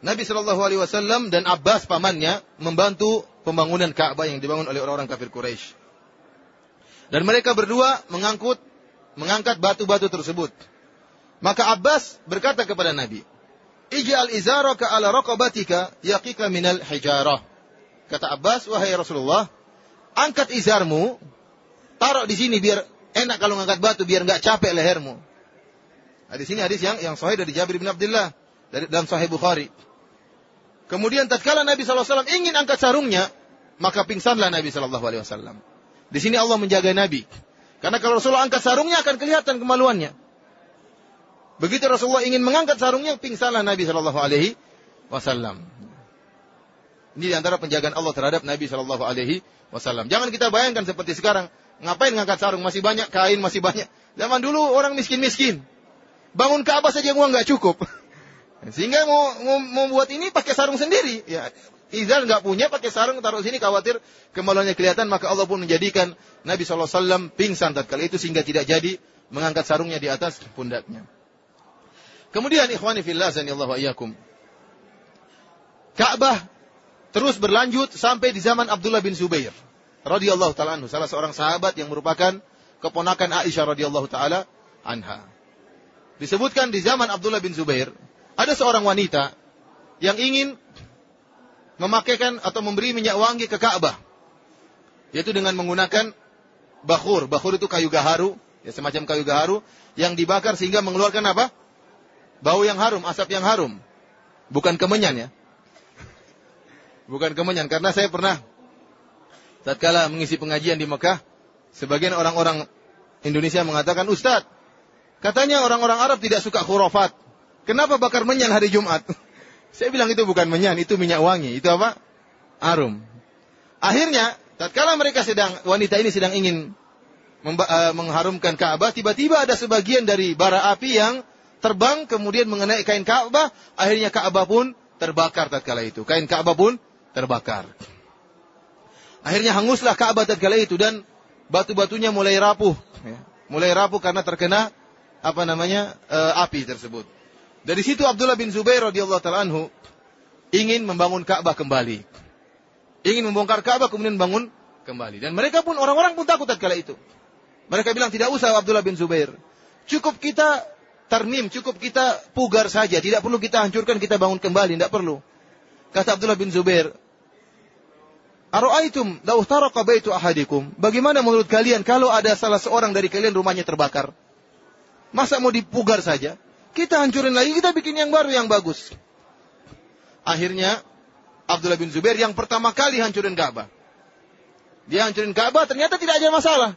Nabi Shallallahu Alaihi Wasallam dan Abbas pamannya membantu pembangunan Ka'bah yang dibangun oleh orang-orang kafir Quraisy. Dan mereka berdua mengangkut mengangkat batu-batu tersebut. Maka Abbas berkata kepada Nabi, Ij'al izaraka ala raqabatika yaqika minal hijarah. Kata Abbas, wahai Rasulullah, angkat izarmu, taruh di sini biar enak kalau ngangkat batu biar nggak capek lehermu. Nah, di sini hadis yang yang sahih dari Jabir bin Abdullah dari dalam Sahih Bukhari. Kemudian tatkala Nabi SAW ingin angkat sarungnya, maka pingsanlah Nabi SAW. Di sini Allah menjaga Nabi. Karena kalau Rasulullah angkat sarungnya akan kelihatan kemaluannya. Begitu Rasulullah ingin mengangkat sarungnya, pingsanlah Nabi Shallallahu Alaihi Wasallam. Ini di antara penjagaan Allah terhadap Nabi Shallallahu Alaihi Wasallam. Jangan kita bayangkan seperti sekarang, ngapain ngangkat sarung? Masih banyak kain, masih banyak. Zaman dulu orang miskin-miskin, bangun Ka'bah saja uang nggak cukup. Sehingga mau, mau membuat ini pakai sarung sendiri. Ya, Izal nggak punya pakai sarung taruh sini khawatir kemaluannya kelihatan maka Allah pun menjadikan Nabi SAW pingsan tatkala itu sehingga tidak jadi mengangkat sarungnya di atas pundaknya. Kemudian ikhwani fillah zanillahu iyyakum. Ka'bah terus berlanjut sampai di zaman Abdullah bin Zubair radhiyallahu taala anhu, salah seorang sahabat yang merupakan keponakan Aisyah radhiyallahu taala anha. Disebutkan di zaman Abdullah bin Zubair, ada seorang wanita yang ingin memakaikan atau memberi minyak wangi ke Ka'bah. Yaitu dengan menggunakan bakhur. Bakhur itu kayu gaharu, ya semacam kayu gaharu yang dibakar sehingga mengeluarkan apa? bau yang harum, asap yang harum. Bukan kemenyan ya. Bukan kemenyan karena saya pernah tatkala mengisi pengajian di Mekah, sebagian orang-orang Indonesia mengatakan, "Ustaz, katanya orang-orang Arab tidak suka khurafat. Kenapa bakar menyan hari Jumat?" saya bilang itu bukan menyan, itu minyak wangi. Itu apa? Arum. Akhirnya, tatkala mereka sedang wanita ini sedang ingin uh, mengharumkan Ka'bah, tiba-tiba ada sebagian dari bara api yang terbang kemudian mengenai kain Ka'bah, akhirnya Ka'bah pun terbakar tatkala itu. Kain Ka'bah pun terbakar. Akhirnya hanguslah Ka'bah tatkala itu dan batu-batunya mulai rapuh, ya. mulai rapuh karena terkena apa namanya e, api tersebut. Dari situ Abdullah bin Zubair radhiyallahu taala anhu ingin membangun Ka'bah kembali. Ingin membongkar Ka'bah kemudian bangun kembali. Dan mereka pun orang-orang pun takut tatkala itu. Mereka bilang tidak usah Abdullah bin Zubair. Cukup kita termim, cukup kita pugar saja. Tidak perlu kita hancurkan, kita bangun kembali. Tidak perlu. Kata Abdullah bin Zubair, Aro'aitum lau taraka baitu ahadikum. Bagaimana menurut kalian kalau ada salah seorang dari kalian rumahnya terbakar? Masa mau dipugar saja? Kita hancurin lagi, kita bikin yang baru yang bagus. Akhirnya Abdullah bin Zubair yang pertama kali hancurin Ka'bah. Dia hancurin Ka'bah ternyata tidak ada masalah.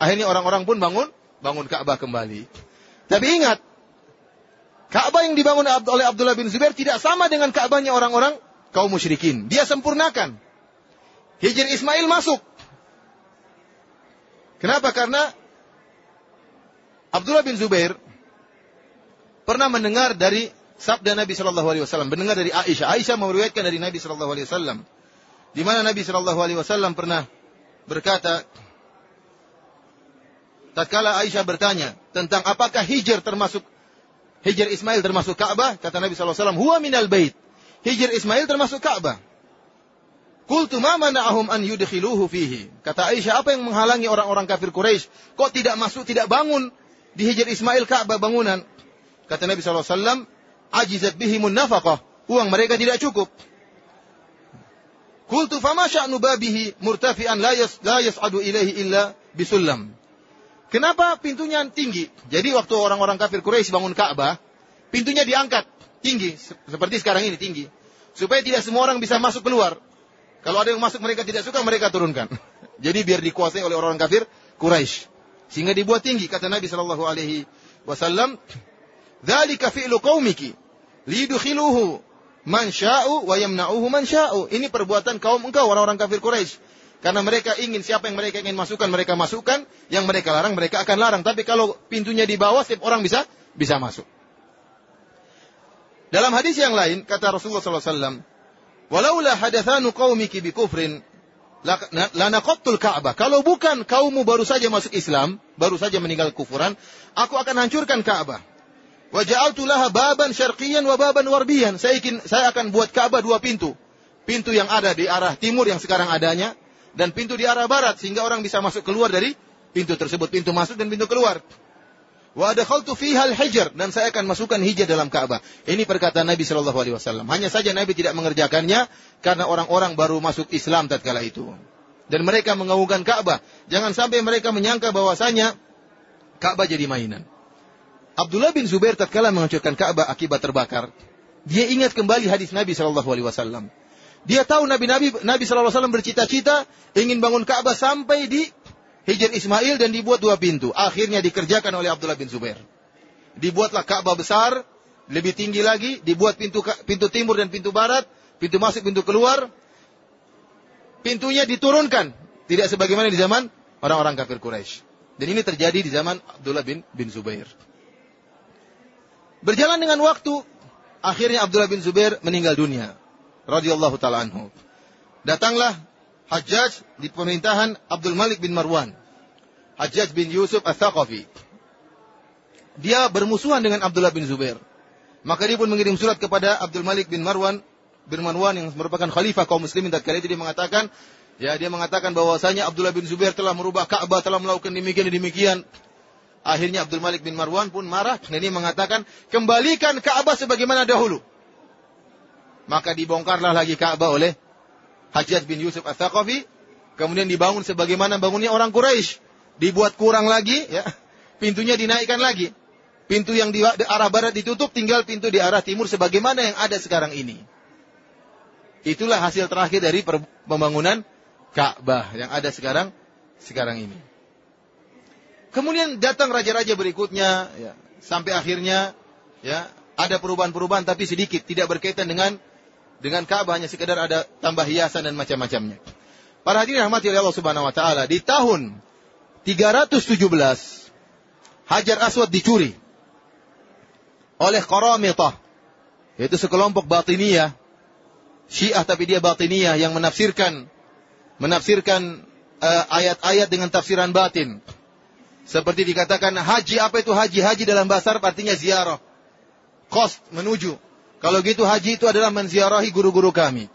Akhirnya orang-orang pun bangun, bangun Ka'bah kembali. Tapi ingat, Ka'bah yang dibangun oleh Abdullah bin Zubair tidak sama dengan Ka'bahnya orang-orang kaum musyrikin. Dia sempurnakan. Hijr Ismail masuk. Kenapa? Karena Abdullah bin Zubair pernah mendengar dari sabda Nabi Shallallahu Alaihi Wasallam, mendengar dari Aisyah. Aisyah meriwayatkan dari Nabi Shallallahu Alaihi Wasallam, di mana Nabi Shallallahu Alaihi Wasallam pernah berkata, tatkala Aisyah bertanya tentang apakah Hijr termasuk Hijr Ismail termasuk Ka'bah, kata Nabi Shallallahu Alaihi Wasallam, huwa minal bait. Hijr Ismail termasuk Ka'bah. Qultu ma mana'ahum an yudkhiluhu fihi. Kata Aisyah, apa yang menghalangi orang-orang kafir Quraisy kok tidak masuk, tidak bangun di Hijr Ismail Ka'bah bangunan? Kata Nabi SAW, ajizat bihimun nafaqah. Uang mereka tidak cukup. Qultu fama sya'nu babihi murtafi'an la, yas, la yas'adu ilaihi illa bisullam. Kenapa pintunya tinggi? Jadi waktu orang-orang kafir Quraisy bangun Ka'bah, pintunya diangkat tinggi seperti sekarang ini tinggi. Supaya tidak semua orang bisa masuk keluar. Kalau ada yang masuk mereka tidak suka, mereka turunkan. Jadi biar dikuasai oleh orang kafir Quraisy. Sehingga dibuat tinggi kata Nabi Shallallahu alaihi wasallam, "Dzalika fi'lu qaumiki lidukhiluhu man sya'u wa yamna'uhu man sya'u." Ini perbuatan kaum engkau orang-orang kafir Quraisy. Karena mereka ingin siapa yang mereka ingin masukkan mereka masukkan, yang mereka larang mereka akan larang. Tapi kalau pintunya di bawah setiap orang bisa bisa masuk. Dalam hadis yang lain kata Rasulullah sallallahu alaihi wasallam, Walaula hadathanu qaumiki bi kufrin lanaqattul Ka'bah. Kalau bukan kaummu baru saja masuk Islam, baru saja meninggal kufuran, aku akan hancurkan Ka'bah. Wa ja'altu laha baban syarqiyan wa baban warbiyan. Saya akan buat Ka'bah dua pintu. Pintu yang ada di arah timur yang sekarang adanya dan pintu di arah barat sehingga orang bisa masuk keluar dari pintu tersebut, pintu masuk dan pintu keluar. Wa adkhaltu fiha al-hijr dan saya akan masukkan hijr dalam Ka'bah. Ini perkataan Nabi Shallallahu alaihi wasallam. Hanya saja Nabi tidak mengerjakannya karena orang-orang baru masuk Islam tatkala itu. Dan mereka mengagungkan Ka'bah. Jangan sampai mereka menyangka bahwasanya Ka'bah jadi mainan. Abdullah bin Zubair tatkala menghancurkan Ka'bah akibat terbakar, dia ingat kembali hadis Nabi Shallallahu alaihi wasallam. Dia tahu Nabi Nabi Nabi Shallallahu alaihi wasallam bercita-cita ingin bangun Ka'bah sampai di Hijr Ismail dan dibuat dua pintu. Akhirnya dikerjakan oleh Abdullah bin Zubair. Dibuatlah Ka'bah besar, lebih tinggi lagi, dibuat pintu pintu timur dan pintu barat, pintu masuk, pintu keluar. Pintunya diturunkan, tidak sebagaimana di zaman orang-orang kafir Quraisy. Dan ini terjadi di zaman Abdullah bin bin Zubair. Berjalan dengan waktu, akhirnya Abdullah bin Zubair meninggal dunia. radhiyallahu taala anhu. Datanglah Hajjaj di pemerintahan Abdul Malik bin Marwan. Hajjaj bin Yusuf Al-Thaqafi. Dia bermusuhan dengan Abdullah bin Zubair. Maka dia pun mengirim surat kepada Abdul Malik bin Marwan bin Marwan yang merupakan khalifah kaum muslimin tatkala itu dia mengatakan ya dia mengatakan bahwasanya Abdullah bin Zubair telah merubah Ka'bah telah melakukan demikian dan demikian akhirnya Abdul Malik bin Marwan pun marah dan dia mengatakan kembalikan Ka'bah sebagaimana dahulu maka dibongkarlah lagi Ka'bah oleh Hajjaj bin Yusuf Al-Thaqafi, kemudian dibangun sebagaimana bangunnya orang Quraisy, dibuat kurang lagi, ya, pintunya dinaikkan lagi. Pintu yang di arah barat ditutup, tinggal pintu di arah timur sebagaimana yang ada sekarang ini. Itulah hasil terakhir dari pembangunan Ka'bah yang ada sekarang sekarang ini. Kemudian datang raja-raja berikutnya, ya, sampai akhirnya ya ada perubahan-perubahan tapi sedikit, tidak berkaitan dengan dengan Ka'bah hanya sekedar ada tambah hiasan dan macam-macamnya. Para hadirin rahmati Allah Subhanahu wa taala, di tahun 317 Hajar Aswad dicuri oleh Qaramitah yaitu sekelompok batiniyah Syiah tapi dia batiniyah yang menafsirkan menafsirkan eh, ayat-ayat uh, dengan tafsiran batin. Seperti dikatakan haji apa itu haji? Haji dalam bahasa Arab artinya ziarah. Cost menuju. Kalau gitu haji itu adalah menziarahi guru-guru kami.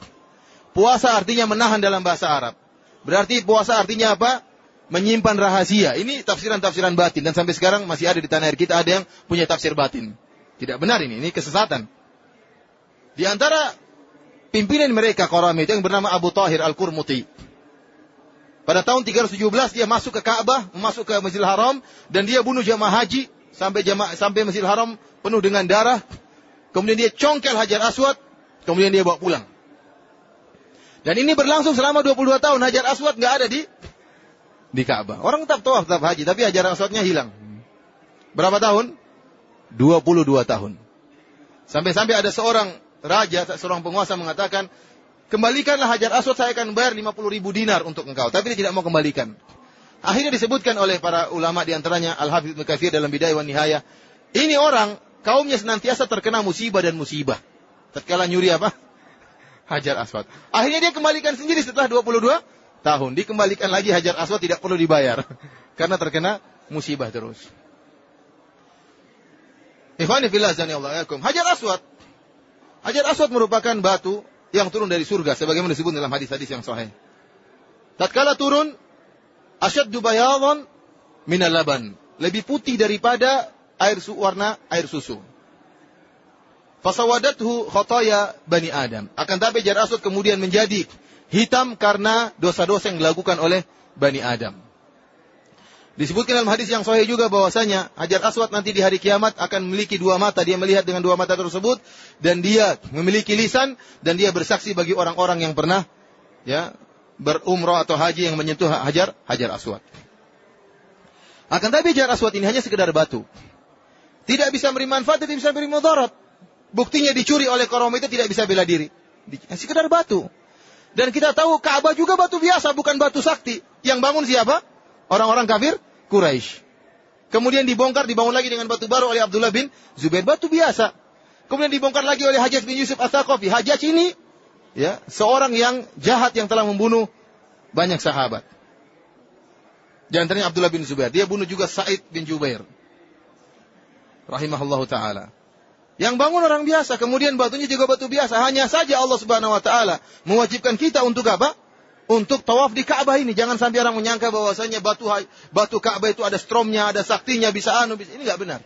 Puasa artinya menahan dalam bahasa Arab. Berarti puasa artinya apa? Menyimpan rahasia. Ini tafsiran-tafsiran batin dan sampai sekarang masih ada di tanah air kita ada yang punya tafsir batin. Tidak benar ini, ini kesesatan. Di antara pimpinan mereka Qarami itu yang bernama Abu Tahir Al-Qurmuti. Pada tahun 317 dia masuk ke Ka'bah, masuk ke Masjidil Haram dan dia bunuh jamaah haji sampai jamaah sampai Masjidil Haram penuh dengan darah. Kemudian dia congkel Hajar Aswad, kemudian dia bawa pulang. Dan ini berlangsung selama 22 tahun Hajar Aswad nggak ada di di Ka'bah. Orang tetap tawaf, tetap haji, tapi Hajar Aswadnya hilang. Berapa tahun? 22 tahun. Sampai-sampai ada seorang raja, seorang penguasa mengatakan, kembalikanlah Hajar Aswad, saya akan bayar 50 ribu dinar untuk engkau. Tapi dia tidak mau kembalikan. Akhirnya disebutkan oleh para ulama di antaranya Al-Hafidh Ibn Kathir dalam Bidayah wa Nihayah. Ini orang, kaumnya senantiasa terkena musibah dan musibah. Tatkala nyuri apa? Hajar Aswad. Akhirnya dia kembalikan sendiri setelah 22 tahun. Dikembalikan lagi Hajar Aswad tidak perlu dibayar. Karena terkena musibah terus. Ikhwani fillah Allah Hajar Aswad Hajar Aswad merupakan batu yang turun dari surga sebagaimana disebut dalam hadis-hadis yang sahih. Tatkala turun asyaddu bayadan minal laban, lebih putih daripada air su warna air susu. Fasawadathu khotaya bani Adam. Akan tapi Hajar Aswad kemudian menjadi hitam karena dosa-dosa yang dilakukan oleh Bani Adam. Disebutkan dalam hadis yang sahih juga bahwasanya Hajar Aswad nanti di hari kiamat akan memiliki dua mata. Dia melihat dengan dua mata tersebut dan dia memiliki lisan dan dia bersaksi bagi orang-orang yang pernah ya berumrah atau haji yang menyentuh Hajar Hajar Aswad. Akan tapi Hajar Aswad ini hanya sekedar batu. Tidak bisa beri manfaat, tidak bisa beri mudarat. Buktinya dicuri oleh kaum itu tidak bisa bela diri. Sekedar batu. Dan kita tahu Ka'bah juga batu biasa, bukan batu sakti. Yang bangun siapa? Orang-orang kafir Quraisy. Kemudian dibongkar, dibangun lagi dengan batu baru oleh Abdullah bin Zubair. Batu biasa. Kemudian dibongkar lagi oleh Hajjaj bin Yusuf As-Saqafi. Hajjaj ini ya, seorang yang jahat yang telah membunuh banyak sahabat. Di antaranya Abdullah bin Zubair. Dia bunuh juga Said bin Jubair. Rahimahullah ta'ala. Yang bangun orang biasa, kemudian batunya juga batu biasa. Hanya saja Allah subhanahu wa ta'ala mewajibkan kita untuk apa? Untuk tawaf di Ka'bah ini. Jangan sampai orang menyangka bahwasanya batu batu Ka'bah itu ada stromnya, ada saktinya, bisa anu, bisa. ini nggak benar.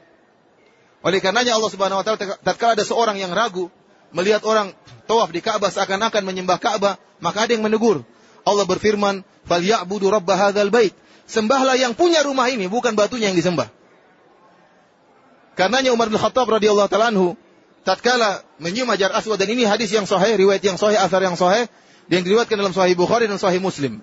Oleh karenanya Allah Subhanahu wa taala tatkala ada seorang yang ragu melihat orang tawaf di Ka'bah seakan-akan menyembah Ka'bah, maka ada yang menegur. Allah berfirman, "Falyabudu rabb hadzal bait." Sembahlah yang punya rumah ini, bukan batunya yang disembah. Karenanya Umar bin Khattab radhiyallahu taala anhu tatkala menyium Hajar Aswad dan ini hadis yang sahih, riwayat yang sahih, asar yang sahih, yang diriwayatkan dalam Sahih Bukhari dan Sahih Muslim.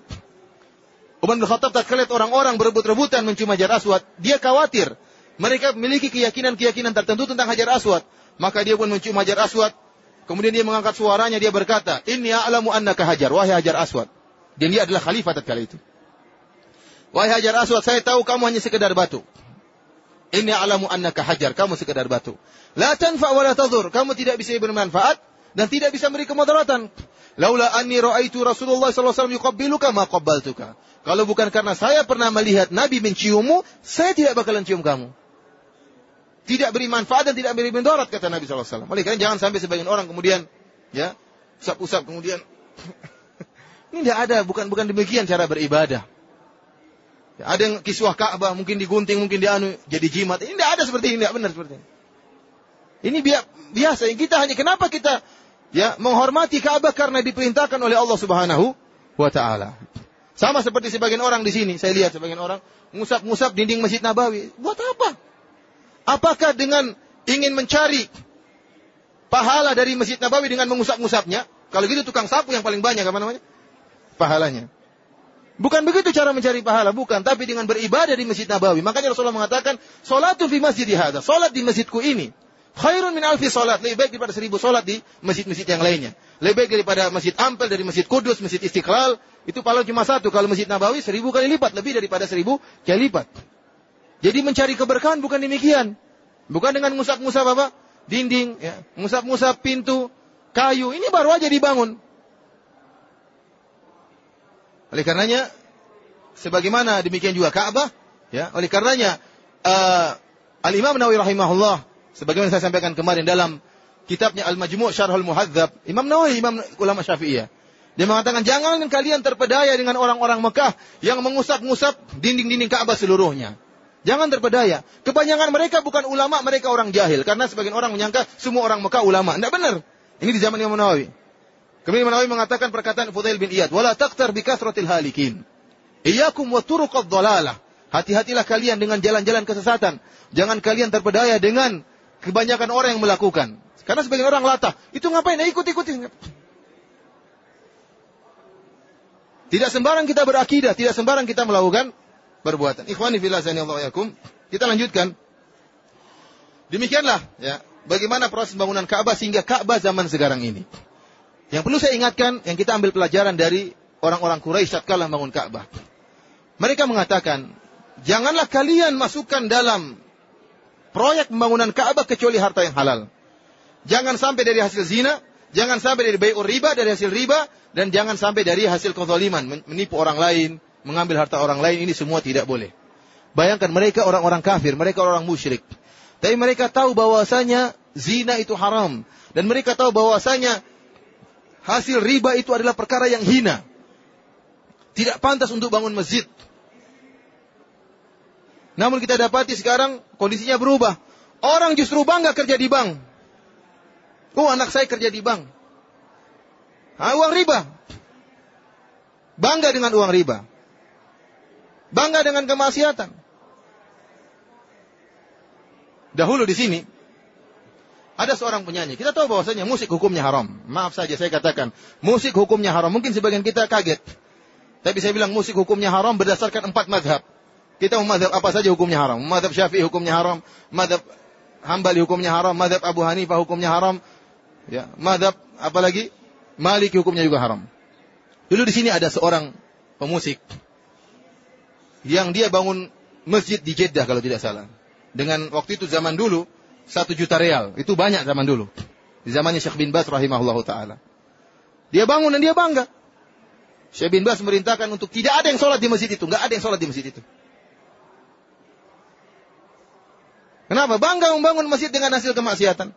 Umar bin Khattab tak orang-orang berebut-rebutan mencium Hajar Aswad, dia khawatir mereka memiliki keyakinan-keyakinan tertentu tentang Hajar Aswad. Maka dia pun mencium Hajar Aswad. Kemudian dia mengangkat suaranya, dia berkata, Inni a'lamu annaka Hajar, wahai Hajar Aswad. Dan dia adalah khalifah tatkala itu. Wahai Hajar Aswad, saya tahu kamu hanya sekedar batu. Inni a'lamu annaka Hajar, kamu sekedar batu. La tanfa wa la kamu tidak bisa bermanfaat dan tidak bisa memberi kemudaratan. Laula anni ra'aitu Rasulullah sallallahu alaihi wasallam yuqabbiluka ma qabbaltuka. Kalau bukan karena saya pernah melihat Nabi menciummu, saya tidak bakalan cium kamu. Tidak beri manfaat dan tidak beri mudarat kata Nabi sallallahu alaihi wasallam. Oleh karena jangan sampai sebagian orang kemudian ya, usap-usap kemudian ini tidak ada, bukan bukan demikian cara beribadah. Ya, ada yang kiswah Ka'bah mungkin digunting, mungkin dianu jadi jimat. Ini tidak ada seperti ini, tidak benar seperti ini. Ini biasa. Yang kita hanya kenapa kita ya menghormati Ka'bah karena diperintahkan oleh Allah Subhanahu wa taala. Sama seperti sebagian orang di sini, saya lihat sebagian orang ngusap-ngusap dinding Masjid Nabawi. Buat apa? Apakah dengan ingin mencari pahala dari Masjid Nabawi dengan mengusap-ngusapnya? Kalau gitu tukang sapu yang paling banyak apa namanya? Pahalanya. Bukan begitu cara mencari pahala, bukan. Tapi dengan beribadah di Masjid Nabawi. Makanya Rasulullah mengatakan, Salatun fi masjid. Salat di masjidku ini. Khairun min alfi salat. Lebih baik daripada seribu salat di masjid-masjid yang lainnya. Lebih baik daripada Masjid Ampel, dari Masjid Kudus, Masjid Istiqlal. Itu pahala cuma satu. Kalau Masjid Nabawi seribu kali lipat. Lebih daripada seribu kali lipat. Jadi mencari keberkahan bukan demikian. Bukan dengan ngusap-ngusap apa? Dinding, ya. ngusap-ngusap pintu, kayu. Ini baru aja dibangun. Oleh karenanya, sebagaimana demikian juga Ka'bah, ya, oleh karenanya uh, Al Imam Nawawi rahimahullah, sebagaimana saya sampaikan kemarin dalam kitabnya Al Majmu' Syarhul Muhadzab, Imam Nawawi, Imam ulama Syafi'iyah, dia mengatakan jangan kalian terpedaya dengan orang-orang Mekah yang mengusap-ngusap dinding-dinding Ka'bah seluruhnya. Jangan terpedaya. Kebanyakan mereka bukan ulama, mereka orang jahil. Karena sebagian orang menyangka semua orang Mekah ulama. Tidak benar. Ini di zaman Imam Nawawi. Kemudian Nawawi mengatakan perkataan Fudail bin Iyad, "Wala taqtar bi kasratil halikin." Iyyakum wa turuqad. Hati-hatilah kalian dengan jalan-jalan kesesatan. Jangan kalian terpedaya dengan kebanyakan orang yang melakukan. Karena sebagian orang latah, itu ngapain? Nah, ikut-ikuti. Tidak sembarang kita berakidah, tidak sembarang kita melakukan perbuatan. Ikhwani fillah Allah yakum. Kita lanjutkan. Demikianlah ya, bagaimana proses pembangunan Ka'bah sehingga Ka'bah zaman sekarang ini. Yang perlu saya ingatkan, yang kita ambil pelajaran dari orang-orang Quraisy tatkala bangun Ka'bah. Mereka mengatakan, janganlah kalian masukkan dalam proyek pembangunan Ka'bah kecuali harta yang halal. Jangan sampai dari hasil zina, jangan sampai dari bayur riba, dari hasil riba, dan jangan sampai dari hasil kezaliman, menipu orang lain, mengambil harta orang lain, ini semua tidak boleh. Bayangkan mereka orang-orang kafir, mereka orang musyrik. Tapi mereka tahu bahwasanya zina itu haram. Dan mereka tahu bahwasanya hasil riba itu adalah perkara yang hina. Tidak pantas untuk bangun masjid. Namun kita dapati sekarang kondisinya berubah. Orang justru bangga kerja di bank. Oh anak saya kerja di bank. Ha, uang riba. Bangga dengan uang riba. Bangga dengan kemaksiatan. Dahulu di sini ada seorang penyanyi. Kita tahu bahwasanya musik hukumnya haram. Maaf saja saya katakan, musik hukumnya haram. Mungkin sebagian kita kaget. Tapi saya bilang musik hukumnya haram berdasarkan empat madhab. Kita mau madhab apa saja hukumnya haram. Madhab syafi'i hukumnya haram. Madhab hambali hukumnya haram. Madhab Abu Hanifah hukumnya haram. Ya, madhab apa lagi? Maliki hukumnya juga haram. Dulu di sini ada seorang pemusik yang dia bangun masjid di Jeddah kalau tidak salah. Dengan waktu itu zaman dulu satu juta real. Itu banyak zaman dulu. Di zamannya Syekh bin Bas rahimahullah ta'ala. Dia bangun dan dia bangga. Syekh bin Bas merintahkan untuk tidak ada yang sholat di masjid itu. Nggak ada yang sholat di masjid itu. Kenapa? Bangga membangun masjid dengan hasil kemaksiatan.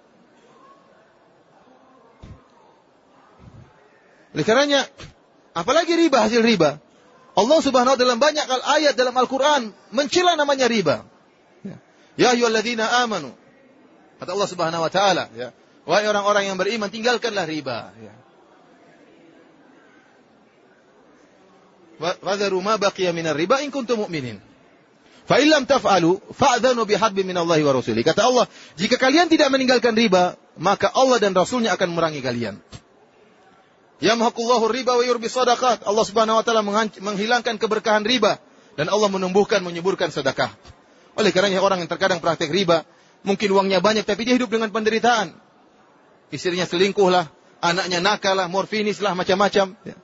Oleh karenanya, apalagi riba, hasil riba. Allah subhanahu wa ta'ala dalam banyak ayat dalam Al-Quran mencela namanya riba. Ya ayyuhalladzina amanu Kata Allah Subhanahu wa taala, ya. Wahai orang-orang yang beriman, tinggalkanlah riba, ya. Wadharu ma baqiya minar riba in kuntum mu'minin. Fa illam taf'alu fa'dhanu biharbin min Allah wa rasulih. Kata Allah, jika kalian tidak meninggalkan riba, maka Allah dan Rasulnya akan merangi kalian. Yamhaqullahu riba wa yurbi sadaqat. Allah Subhanahu wa taala menghilangkan keberkahan riba dan Allah menumbuhkan menyuburkan sedekah. Oleh karenanya orang yang terkadang praktek riba, Mungkin uangnya banyak tapi dia hidup dengan penderitaan. Istrinya selingkuh lah, anaknya nakal lah, morfinis lah, macam-macam. Ya.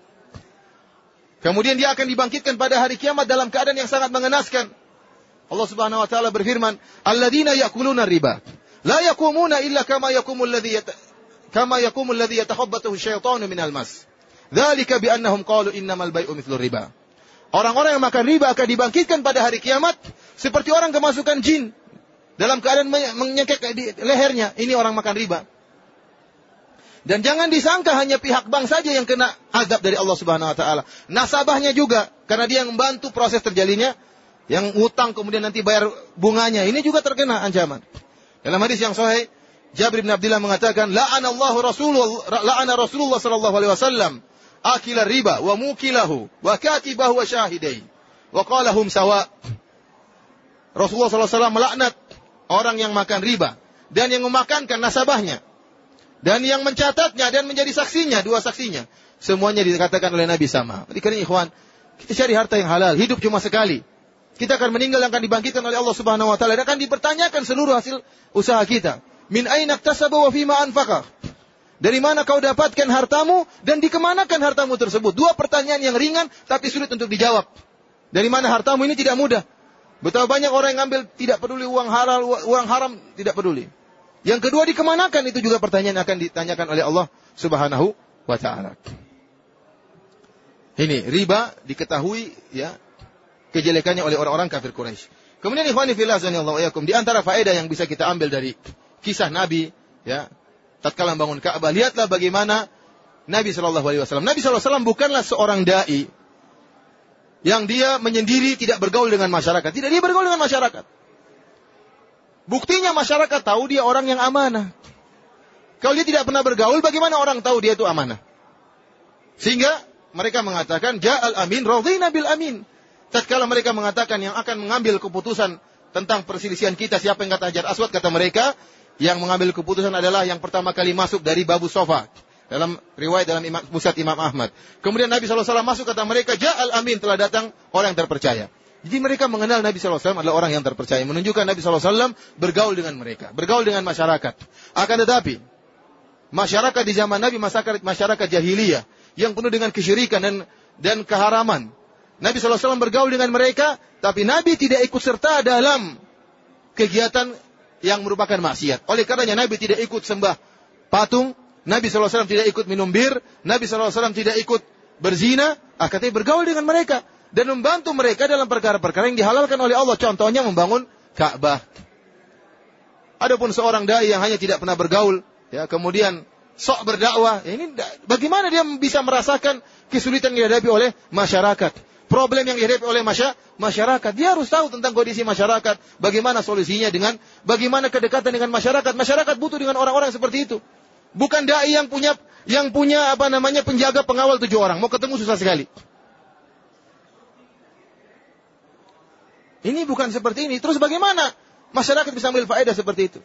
Kemudian dia akan dibangkitkan pada hari kiamat dalam keadaan yang sangat mengenaskan. Allah Subhanahu wa taala berfirman, "Alladzina ya'kuluna riba, la yaqumuna illa kama yaqumul ladzi kama yaqumul ladzi yatakhabbathu syaitanu minal mas." Dzalika bi annahum qalu innamal bai'u mithlu riba. Orang-orang yang makan riba akan dibangkitkan pada hari kiamat seperti orang kemasukan jin dalam keadaan menyengkek di lehernya, ini orang makan riba. Dan jangan disangka hanya pihak bank saja yang kena azab dari Allah Subhanahu wa taala. Nasabahnya juga karena dia yang membantu proses terjalinnya yang utang kemudian nanti bayar bunganya, ini juga terkena ancaman. Dalam hadis yang sahih, Jabir bin Abdullah mengatakan, "La'anallahu Rasulullah la'ana Rasulullah sallallahu alaihi wasallam akila riba wa mukilahu wa katibahu wa syahidai wa qala hum sawa." Rasulullah sallallahu alaihi wasallam melaknat orang yang makan riba dan yang memakankan nasabahnya Dan yang mencatatnya dan menjadi saksinya, dua saksinya. Semuanya dikatakan oleh Nabi sama. Jadi ikhwan, kita cari harta yang halal. Hidup cuma sekali. Kita akan meninggal yang akan dibangkitkan oleh Allah Subhanahu wa taala dan akan dipertanyakan seluruh hasil usaha kita. Min aina iktasaba wa fima anfaqa? Dari mana kau dapatkan hartamu dan dikemanakan hartamu tersebut? Dua pertanyaan yang ringan tapi sulit untuk dijawab. Dari mana hartamu ini tidak mudah. Betapa banyak orang yang ngambil tidak peduli uang halal, uang haram tidak peduli. Yang kedua dikemanakan itu juga pertanyaan yang akan ditanyakan oleh Allah Subhanahu wa taala. Ini riba diketahui ya kejelekannya oleh orang-orang kafir Quraisy. Kemudian ikhwani fillah Allah yakum di antara faedah yang bisa kita ambil dari kisah Nabi ya tatkala membangun Ka'bah lihatlah bagaimana Nabi Shallallahu alaihi wasallam. Nabi Shallallahu alaihi wasallam bukanlah seorang dai yang dia menyendiri tidak bergaul dengan masyarakat. Tidak dia bergaul dengan masyarakat. Buktinya masyarakat tahu dia orang yang amanah. Kalau dia tidak pernah bergaul, bagaimana orang tahu dia itu amanah? Sehingga mereka mengatakan, Ja'al amin, radhina bil amin. Tatkala mereka mengatakan yang akan mengambil keputusan tentang perselisihan kita, siapa yang kata Hajar Aswad, kata mereka, yang mengambil keputusan adalah yang pertama kali masuk dari babu sofa. Dalam riwayat dalam imam, Musad Imam Ahmad. Kemudian Nabi SAW masuk, kata mereka, Ja'al amin, telah datang orang yang terpercaya. Jadi mereka mengenal Nabi SAW adalah orang yang terpercaya. Menunjukkan Nabi SAW bergaul dengan mereka. Bergaul dengan masyarakat. Akan tetapi, masyarakat di zaman Nabi, masyarakat, masyarakat jahiliyah. Yang penuh dengan kesyirikan dan, dan keharaman. Nabi SAW bergaul dengan mereka. Tapi Nabi tidak ikut serta dalam kegiatan yang merupakan maksiat. Oleh karenanya Nabi tidak ikut sembah patung. Nabi SAW tidak ikut minum bir. Nabi SAW tidak ikut berzina. Akhirnya bergaul dengan mereka dan membantu mereka dalam perkara-perkara yang dihalalkan oleh Allah. Contohnya membangun Ka'bah. Adapun seorang dai yang hanya tidak pernah bergaul, ya kemudian sok berdakwah, ya ini bagaimana dia bisa merasakan kesulitan yang dihadapi oleh masyarakat? Problem yang dihadapi oleh masyarakat, dia harus tahu tentang kondisi masyarakat, bagaimana solusinya dengan bagaimana kedekatan dengan masyarakat. Masyarakat butuh dengan orang-orang seperti itu. Bukan dai yang punya yang punya apa namanya penjaga pengawal tujuh orang, mau ketemu susah sekali. Ini bukan seperti ini. Terus bagaimana masyarakat bisa ambil faedah seperti itu?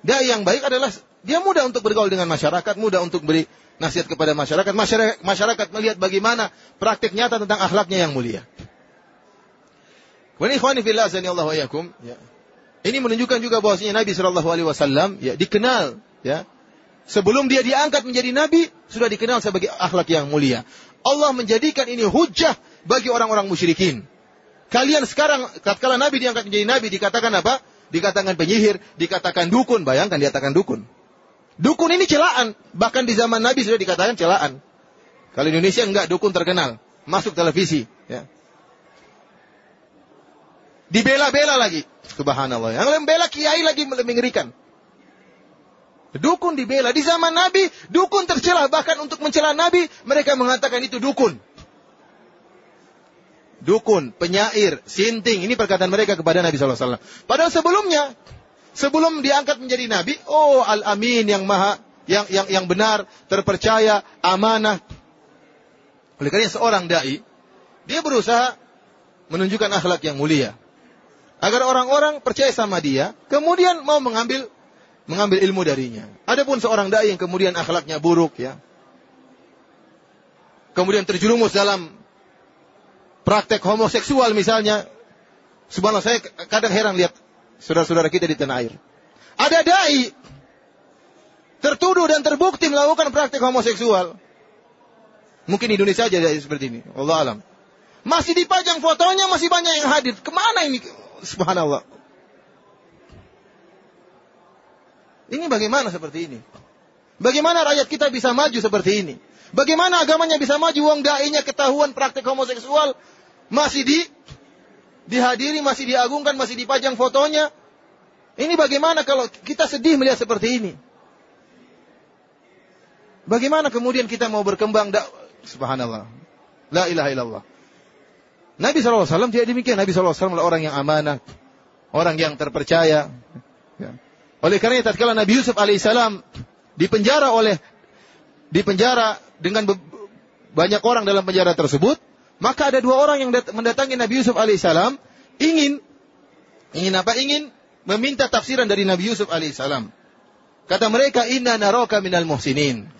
Dai yang baik adalah dia mudah untuk bergaul dengan masyarakat, mudah untuk beri nasihat kepada masyarakat. Masyarakat, masyarakat melihat bagaimana praktik nyata tentang akhlaknya yang mulia. Ya. Ini menunjukkan juga bahwasanya Nabi Shallallahu Alaihi Wasallam ya dikenal ya sebelum dia diangkat menjadi Nabi sudah dikenal sebagai akhlak yang mulia. Allah menjadikan ini hujah bagi orang-orang musyrikin. Kalian sekarang, tatkala Nabi diangkat menjadi Nabi, dikatakan apa? Dikatakan penyihir, dikatakan dukun. Bayangkan dikatakan dukun. Dukun ini celaan. Bahkan di zaman Nabi sudah dikatakan celaan. Kalau Indonesia enggak, dukun terkenal. Masuk televisi. Ya. Dibela-bela lagi. Subhanallah. Yang membela kiai lagi mengerikan. Dukun dibela. Di zaman Nabi, dukun tercela. Bahkan untuk mencela Nabi, mereka mengatakan itu dukun dukun, penyair, sinting. Ini perkataan mereka kepada Nabi SAW. Padahal sebelumnya, sebelum diangkat menjadi Nabi, oh Al-Amin yang maha, yang yang yang benar, terpercaya, amanah. Oleh karena seorang dai, dia berusaha menunjukkan akhlak yang mulia. Agar orang-orang percaya sama dia, kemudian mau mengambil mengambil ilmu darinya. Adapun seorang dai yang kemudian akhlaknya buruk ya. Kemudian terjerumus dalam praktek homoseksual misalnya. Subhanallah saya kadang heran lihat saudara-saudara kita di tanah air. Ada dai tertuduh dan terbukti melakukan praktek homoseksual. Mungkin Indonesia aja seperti ini. Allah alam. Masih dipajang fotonya, masih banyak yang hadir. Ke mana ini? Subhanallah. Ini bagaimana seperti ini? Bagaimana rakyat kita bisa maju seperti ini? Bagaimana agamanya bisa maju? Uang dainya ketahuan praktek homoseksual, masih di dihadiri, masih diagungkan, masih dipajang fotonya. Ini bagaimana kalau kita sedih melihat seperti ini? Bagaimana kemudian kita mau berkembang? Da Subhanallah. La ilaha illallah. Nabi SAW tidak demikian. Nabi SAW adalah orang yang amanah. Orang yang terpercaya. Ya. Oleh karena itu, tatkala Nabi Yusuf alaihissalam dipenjara oleh dipenjara dengan banyak orang dalam penjara tersebut, maka ada dua orang yang mendatangi Nabi Yusuf alaihissalam ingin ingin apa? Ingin meminta tafsiran dari Nabi Yusuf alaihissalam. Kata mereka, inna naraka minal muhsinin.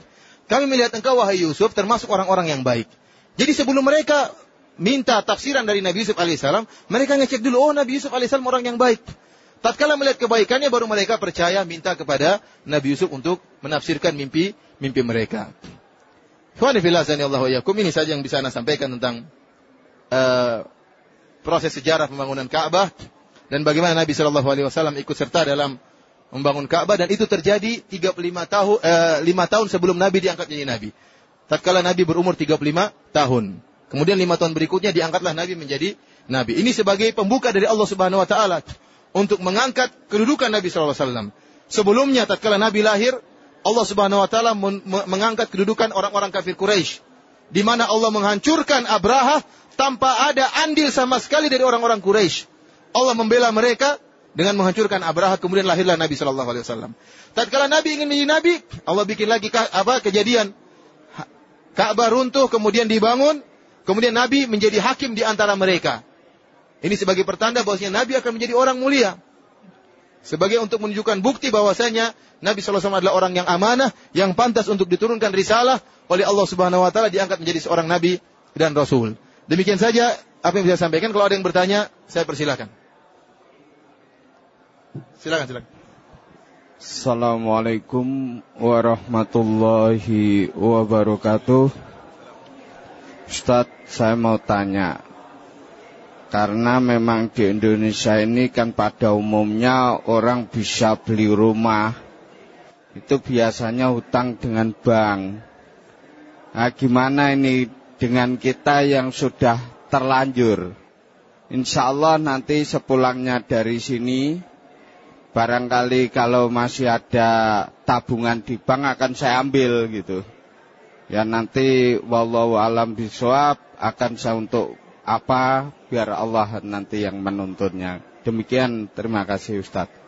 Kami melihat engkau wahai Yusuf termasuk orang-orang yang baik. Jadi sebelum mereka minta tafsiran dari Nabi Yusuf alaihissalam, mereka ngecek dulu, oh Nabi Yusuf alaihissalam orang yang baik. Tatkala melihat kebaikannya baru mereka percaya minta kepada Nabi Yusuf untuk menafsirkan mimpi mimpi mereka. Ini saja yang bisa Anda sampaikan tentang uh, proses sejarah pembangunan Ka'bah dan bagaimana Nabi Wasallam ikut serta dalam membangun Ka'bah dan itu terjadi 35 tahun uh, 5 tahun sebelum Nabi diangkat menjadi Nabi. Tatkala Nabi berumur 35 tahun. Kemudian lima tahun berikutnya diangkatlah Nabi menjadi Nabi. Ini sebagai pembuka dari Allah Subhanahu Wa Taala untuk mengangkat kedudukan Nabi Shallallahu Alaihi Wasallam. Sebelumnya, tatkala Nabi lahir, Allah Subhanahu wa taala mengangkat kedudukan orang-orang kafir Quraisy di mana Allah menghancurkan Abraha tanpa ada andil sama sekali dari orang-orang Quraisy. Allah membela mereka dengan menghancurkan Abraha kemudian lahirlah Nabi sallallahu alaihi wasallam. Tatkala Nabi ingin menjadi nabi, Allah bikin lagi apa kejadian Ka'bah runtuh kemudian dibangun, kemudian Nabi menjadi hakim di antara mereka. Ini sebagai pertanda bahwasanya Nabi akan menjadi orang mulia. Sebagai untuk menunjukkan bukti bahwasanya Nabi SAW adalah orang yang amanah, yang pantas untuk diturunkan risalah oleh Allah Subhanahu Wa Taala diangkat menjadi seorang Nabi dan Rasul. Demikian saja apa yang bisa saya sampaikan. Kalau ada yang bertanya, saya persilakan. Silakan, silakan. Assalamualaikum warahmatullahi wabarakatuh. Ustadz, saya mau tanya karena memang di Indonesia ini kan pada umumnya orang bisa beli rumah itu biasanya hutang dengan bank. Nah, gimana ini dengan kita yang sudah terlanjur? Insya Allah nanti sepulangnya dari sini, barangkali kalau masih ada tabungan di bank akan saya ambil gitu. Ya nanti wallahu alam biswab akan saya untuk apa biar Allah nanti yang menuntunnya. Demikian terima kasih Ustadz.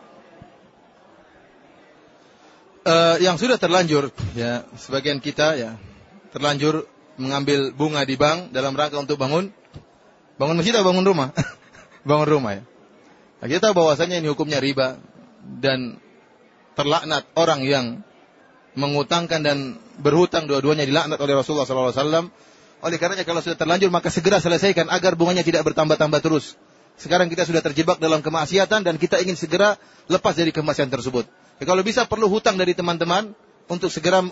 Uh, yang sudah terlanjur ya sebagian kita ya terlanjur mengambil bunga di bank dalam rangka untuk bangun bangun masjid atau bangun rumah bangun rumah ya nah, kita tahu bahwasanya ini hukumnya riba dan terlaknat orang yang mengutangkan dan berhutang dua-duanya dilaknat oleh Rasulullah SAW oleh karenanya kalau sudah terlanjur maka segera selesaikan agar bunganya tidak bertambah-tambah terus. Sekarang kita sudah terjebak dalam kemaksiatan dan kita ingin segera lepas dari kemaksiatan tersebut. Ya, kalau bisa perlu hutang dari teman-teman untuk segera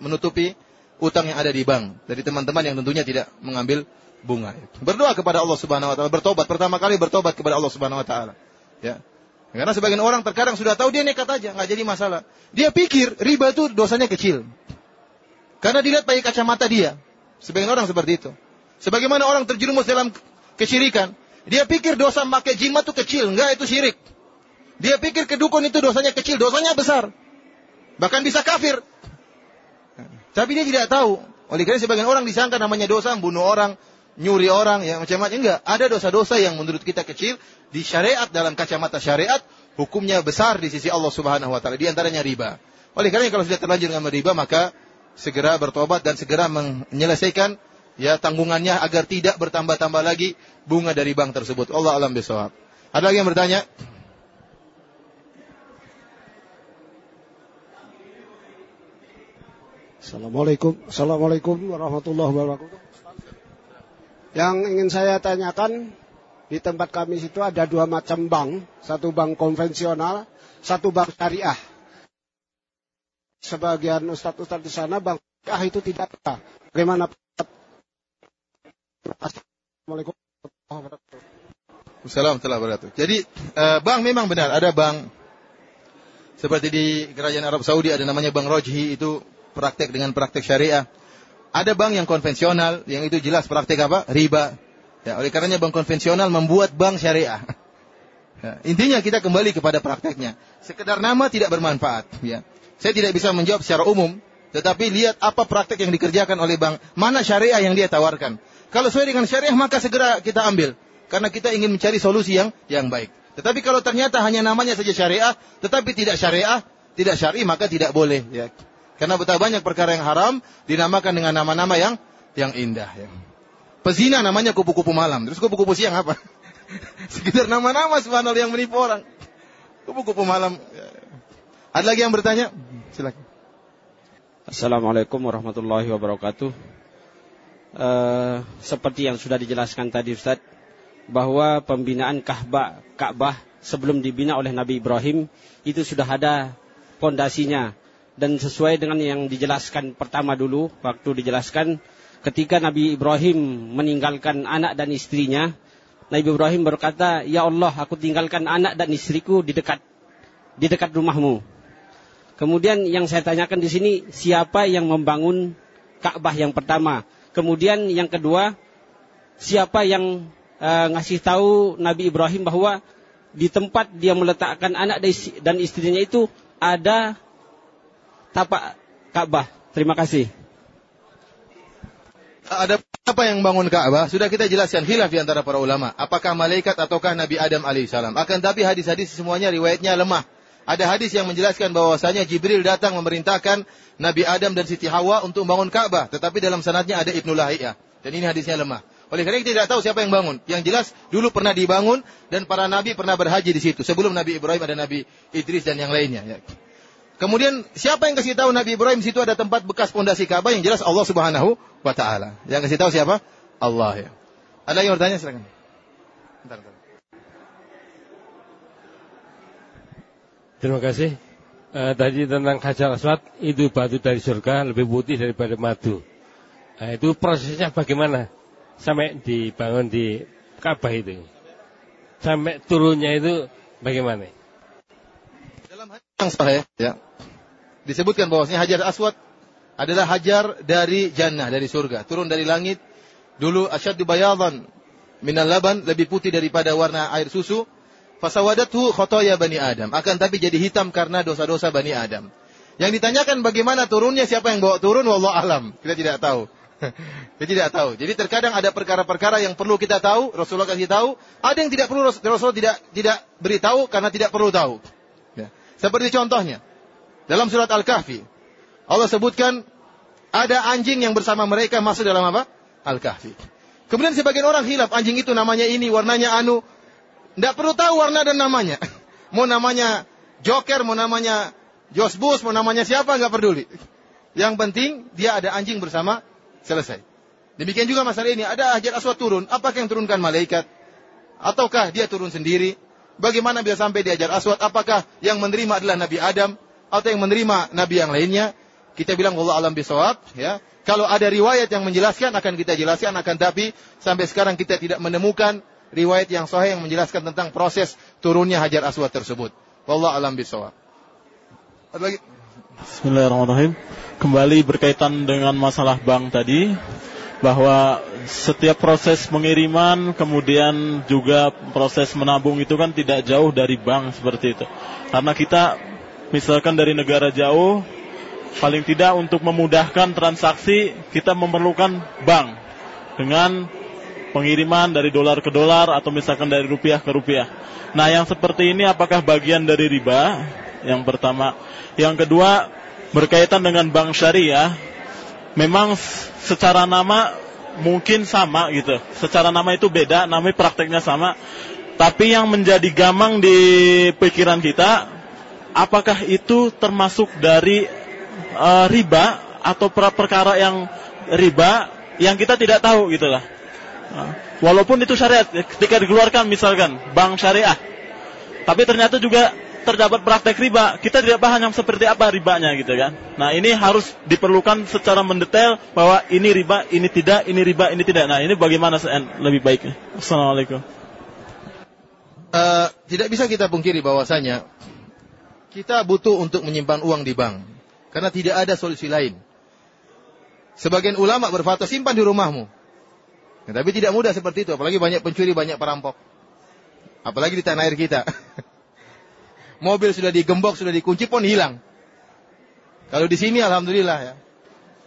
menutupi hutang yang ada di bank dari teman-teman yang tentunya tidak mengambil bunga. Berdoa kepada Allah Subhanahu wa taala, bertobat pertama kali bertobat kepada Allah Subhanahu wa taala. Ya. Karena sebagian orang terkadang sudah tahu dia nekat aja, nggak jadi masalah. Dia pikir riba itu dosanya kecil. Karena dilihat pakai kacamata dia. Sebagian orang seperti itu. Sebagaimana orang terjerumus dalam kesyirikan. Dia pikir dosa memakai jimat itu kecil. Enggak, itu syirik. Dia pikir kedukun itu dosanya kecil. Dosanya besar. Bahkan bisa kafir. Tapi dia tidak tahu. Oleh karena sebagian orang disangka namanya dosa, bunuh orang, nyuri orang, ya macam-macam. Enggak. Ada dosa-dosa yang menurut kita kecil. Di syariat, dalam kacamata syariat, hukumnya besar di sisi Allah subhanahu wa ta'ala. Di antaranya riba. Oleh karena kalau sudah terlanjur dengan riba, maka segera bertobat dan segera menyelesaikan ya tanggungannya agar tidak bertambah-tambah lagi bunga dari bank tersebut. Allah alam bisawab. Ada lagi yang bertanya? Assalamualaikum. Assalamualaikum warahmatullahi wabarakatuh. Yang ingin saya tanyakan, di tempat kami situ ada dua macam bank. Satu bank konvensional, satu bank syariah sebagian ustadz-ustadz di sana bang ah itu tidak ada. Bagaimana? Assalamualaikum warahmatullahi wabarakatuh. Jadi eh, bank memang benar ada bank seperti di kerajaan Arab Saudi ada namanya bank Rojhi itu praktek dengan praktek syariah. Ada bank yang konvensional yang itu jelas praktek apa? Riba. Ya, oleh karenanya bank konvensional membuat bank syariah. Ya, intinya kita kembali kepada prakteknya. Sekedar nama tidak bermanfaat. Ya. Saya tidak bisa menjawab secara umum, tetapi lihat apa praktek yang dikerjakan oleh bank, mana syariah yang dia tawarkan. Kalau sesuai dengan syariah maka segera kita ambil, karena kita ingin mencari solusi yang yang baik. Tetapi kalau ternyata hanya namanya saja syariah, tetapi tidak syariah, tidak syari maka tidak boleh. Ya. Karena betapa banyak perkara yang haram dinamakan dengan nama-nama yang yang indah. Ya. Pezina namanya kupu-kupu malam, terus kupu-kupu siang apa? Sekitar nama-nama subhanallah yang menipu orang. Kupu-kupu malam. Ya. Ada lagi yang bertanya? Silakan. Assalamualaikum warahmatullahi wabarakatuh. Uh, seperti yang sudah dijelaskan tadi Ustaz, bahwa pembinaan Ka'bah, Ka'bah sebelum dibina oleh Nabi Ibrahim itu sudah ada pondasinya dan sesuai dengan yang dijelaskan pertama dulu waktu dijelaskan ketika Nabi Ibrahim meninggalkan anak dan istrinya Nabi Ibrahim berkata, "Ya Allah, aku tinggalkan anak dan istriku di dekat di dekat rumahmu." Kemudian yang saya tanyakan di sini, siapa yang membangun Ka'bah yang pertama? Kemudian yang kedua, siapa yang uh, ngasih tahu Nabi Ibrahim bahwa di tempat dia meletakkan anak dan istrinya itu ada tapak Ka'bah? Terima kasih. Ada apa yang bangun Ka'bah? Sudah kita jelaskan khilaf di antara para ulama. Apakah malaikat ataukah Nabi Adam alaihissalam? Akan tapi hadis-hadis semuanya riwayatnya lemah. Ada hadis yang menjelaskan bahwasanya Jibril datang memerintahkan Nabi Adam dan Siti Hawa untuk membangun Ka'bah, tetapi dalam sanadnya ada Ibnu Lahiyah. Dan ini hadisnya lemah. Oleh karena kita tidak tahu siapa yang bangun. Yang jelas dulu pernah dibangun dan para nabi pernah berhaji di situ. Sebelum Nabi Ibrahim ada Nabi Idris dan yang lainnya. Ya. Kemudian siapa yang kasih tahu Nabi Ibrahim situ ada tempat bekas pondasi Ka'bah yang jelas Allah Subhanahu wa taala. Yang kasih tahu siapa? Allah ya. Ada yang bertanya silakan. Bentar, bentar. Terima kasih. Uh, tadi tentang Hajar Aswad, itu batu dari surga lebih putih daripada madu. Nah, itu prosesnya bagaimana? Sampai dibangun di Ka'bah itu. Sampai turunnya itu bagaimana? Dalam hadis yang sahih, ya, disebutkan bahwasanya Hajar Aswad adalah hajar dari jannah, dari surga. Turun dari langit. Dulu asyaddu bayadan minal laban, lebih putih daripada warna air susu Fasawadathu khotoya bani Adam. Akan tapi jadi hitam karena dosa-dosa bani Adam. Yang ditanyakan bagaimana turunnya, siapa yang bawa turun, wallah alam. Kita tidak tahu. kita tidak tahu. Jadi terkadang ada perkara-perkara yang perlu kita tahu, Rasulullah kasih tahu. Ada yang tidak perlu Rasulullah tidak tidak beritahu karena tidak perlu tahu. Ya. Seperti contohnya, dalam surat Al-Kahfi, Allah sebutkan ada anjing yang bersama mereka masuk dalam apa? Al-Kahfi. Kemudian sebagian orang hilaf, anjing itu namanya ini, warnanya anu, tidak perlu tahu warna dan namanya. Mau namanya Joker, mau namanya Jos Bus, mau namanya siapa, nggak peduli. Yang penting dia ada anjing bersama, selesai. Demikian juga masalah ini, ada hajar aswad turun, apakah yang turunkan malaikat? Ataukah dia turun sendiri? Bagaimana bisa sampai di hajar aswad? Apakah yang menerima adalah Nabi Adam? Atau yang menerima Nabi yang lainnya? Kita bilang Allah alam bisawab, ya. Kalau ada riwayat yang menjelaskan akan kita jelaskan akan tapi sampai sekarang kita tidak menemukan riwayat yang sahih yang menjelaskan tentang proses turunnya Hajar Aswad tersebut. Wallah alam bisawab. Bismillahirrahmanirrahim. Kembali berkaitan dengan masalah bank tadi bahwa setiap proses pengiriman kemudian juga proses menabung itu kan tidak jauh dari bank seperti itu. Karena kita misalkan dari negara jauh paling tidak untuk memudahkan transaksi kita memerlukan bank dengan pengiriman dari dolar ke dolar atau misalkan dari rupiah ke rupiah. Nah, yang seperti ini apakah bagian dari riba? Yang pertama, yang kedua berkaitan dengan bank syariah, memang secara nama mungkin sama gitu. Secara nama itu beda, namanya prakteknya sama. Tapi yang menjadi gamang di pikiran kita, apakah itu termasuk dari uh, riba atau perkara yang riba yang kita tidak tahu gitulah. Walaupun itu syariat, ketika dikeluarkan misalkan bank syariah, tapi ternyata juga terdapat praktek riba, kita tidak paham yang seperti apa ribanya gitu kan. Nah ini harus diperlukan secara mendetail bahwa ini riba, ini tidak, ini riba, ini tidak. Nah ini bagaimana lebih baiknya? Assalamualaikum. Uh, tidak bisa kita pungkiri bahwasanya kita butuh untuk menyimpan uang di bank karena tidak ada solusi lain. Sebagian ulama berfatwa simpan di rumahmu. Ya, tapi tidak mudah seperti itu, apalagi banyak pencuri, banyak perampok. Apalagi di tanah air kita. Mobil sudah digembok, sudah dikunci pun hilang. Kalau di sini alhamdulillah ya.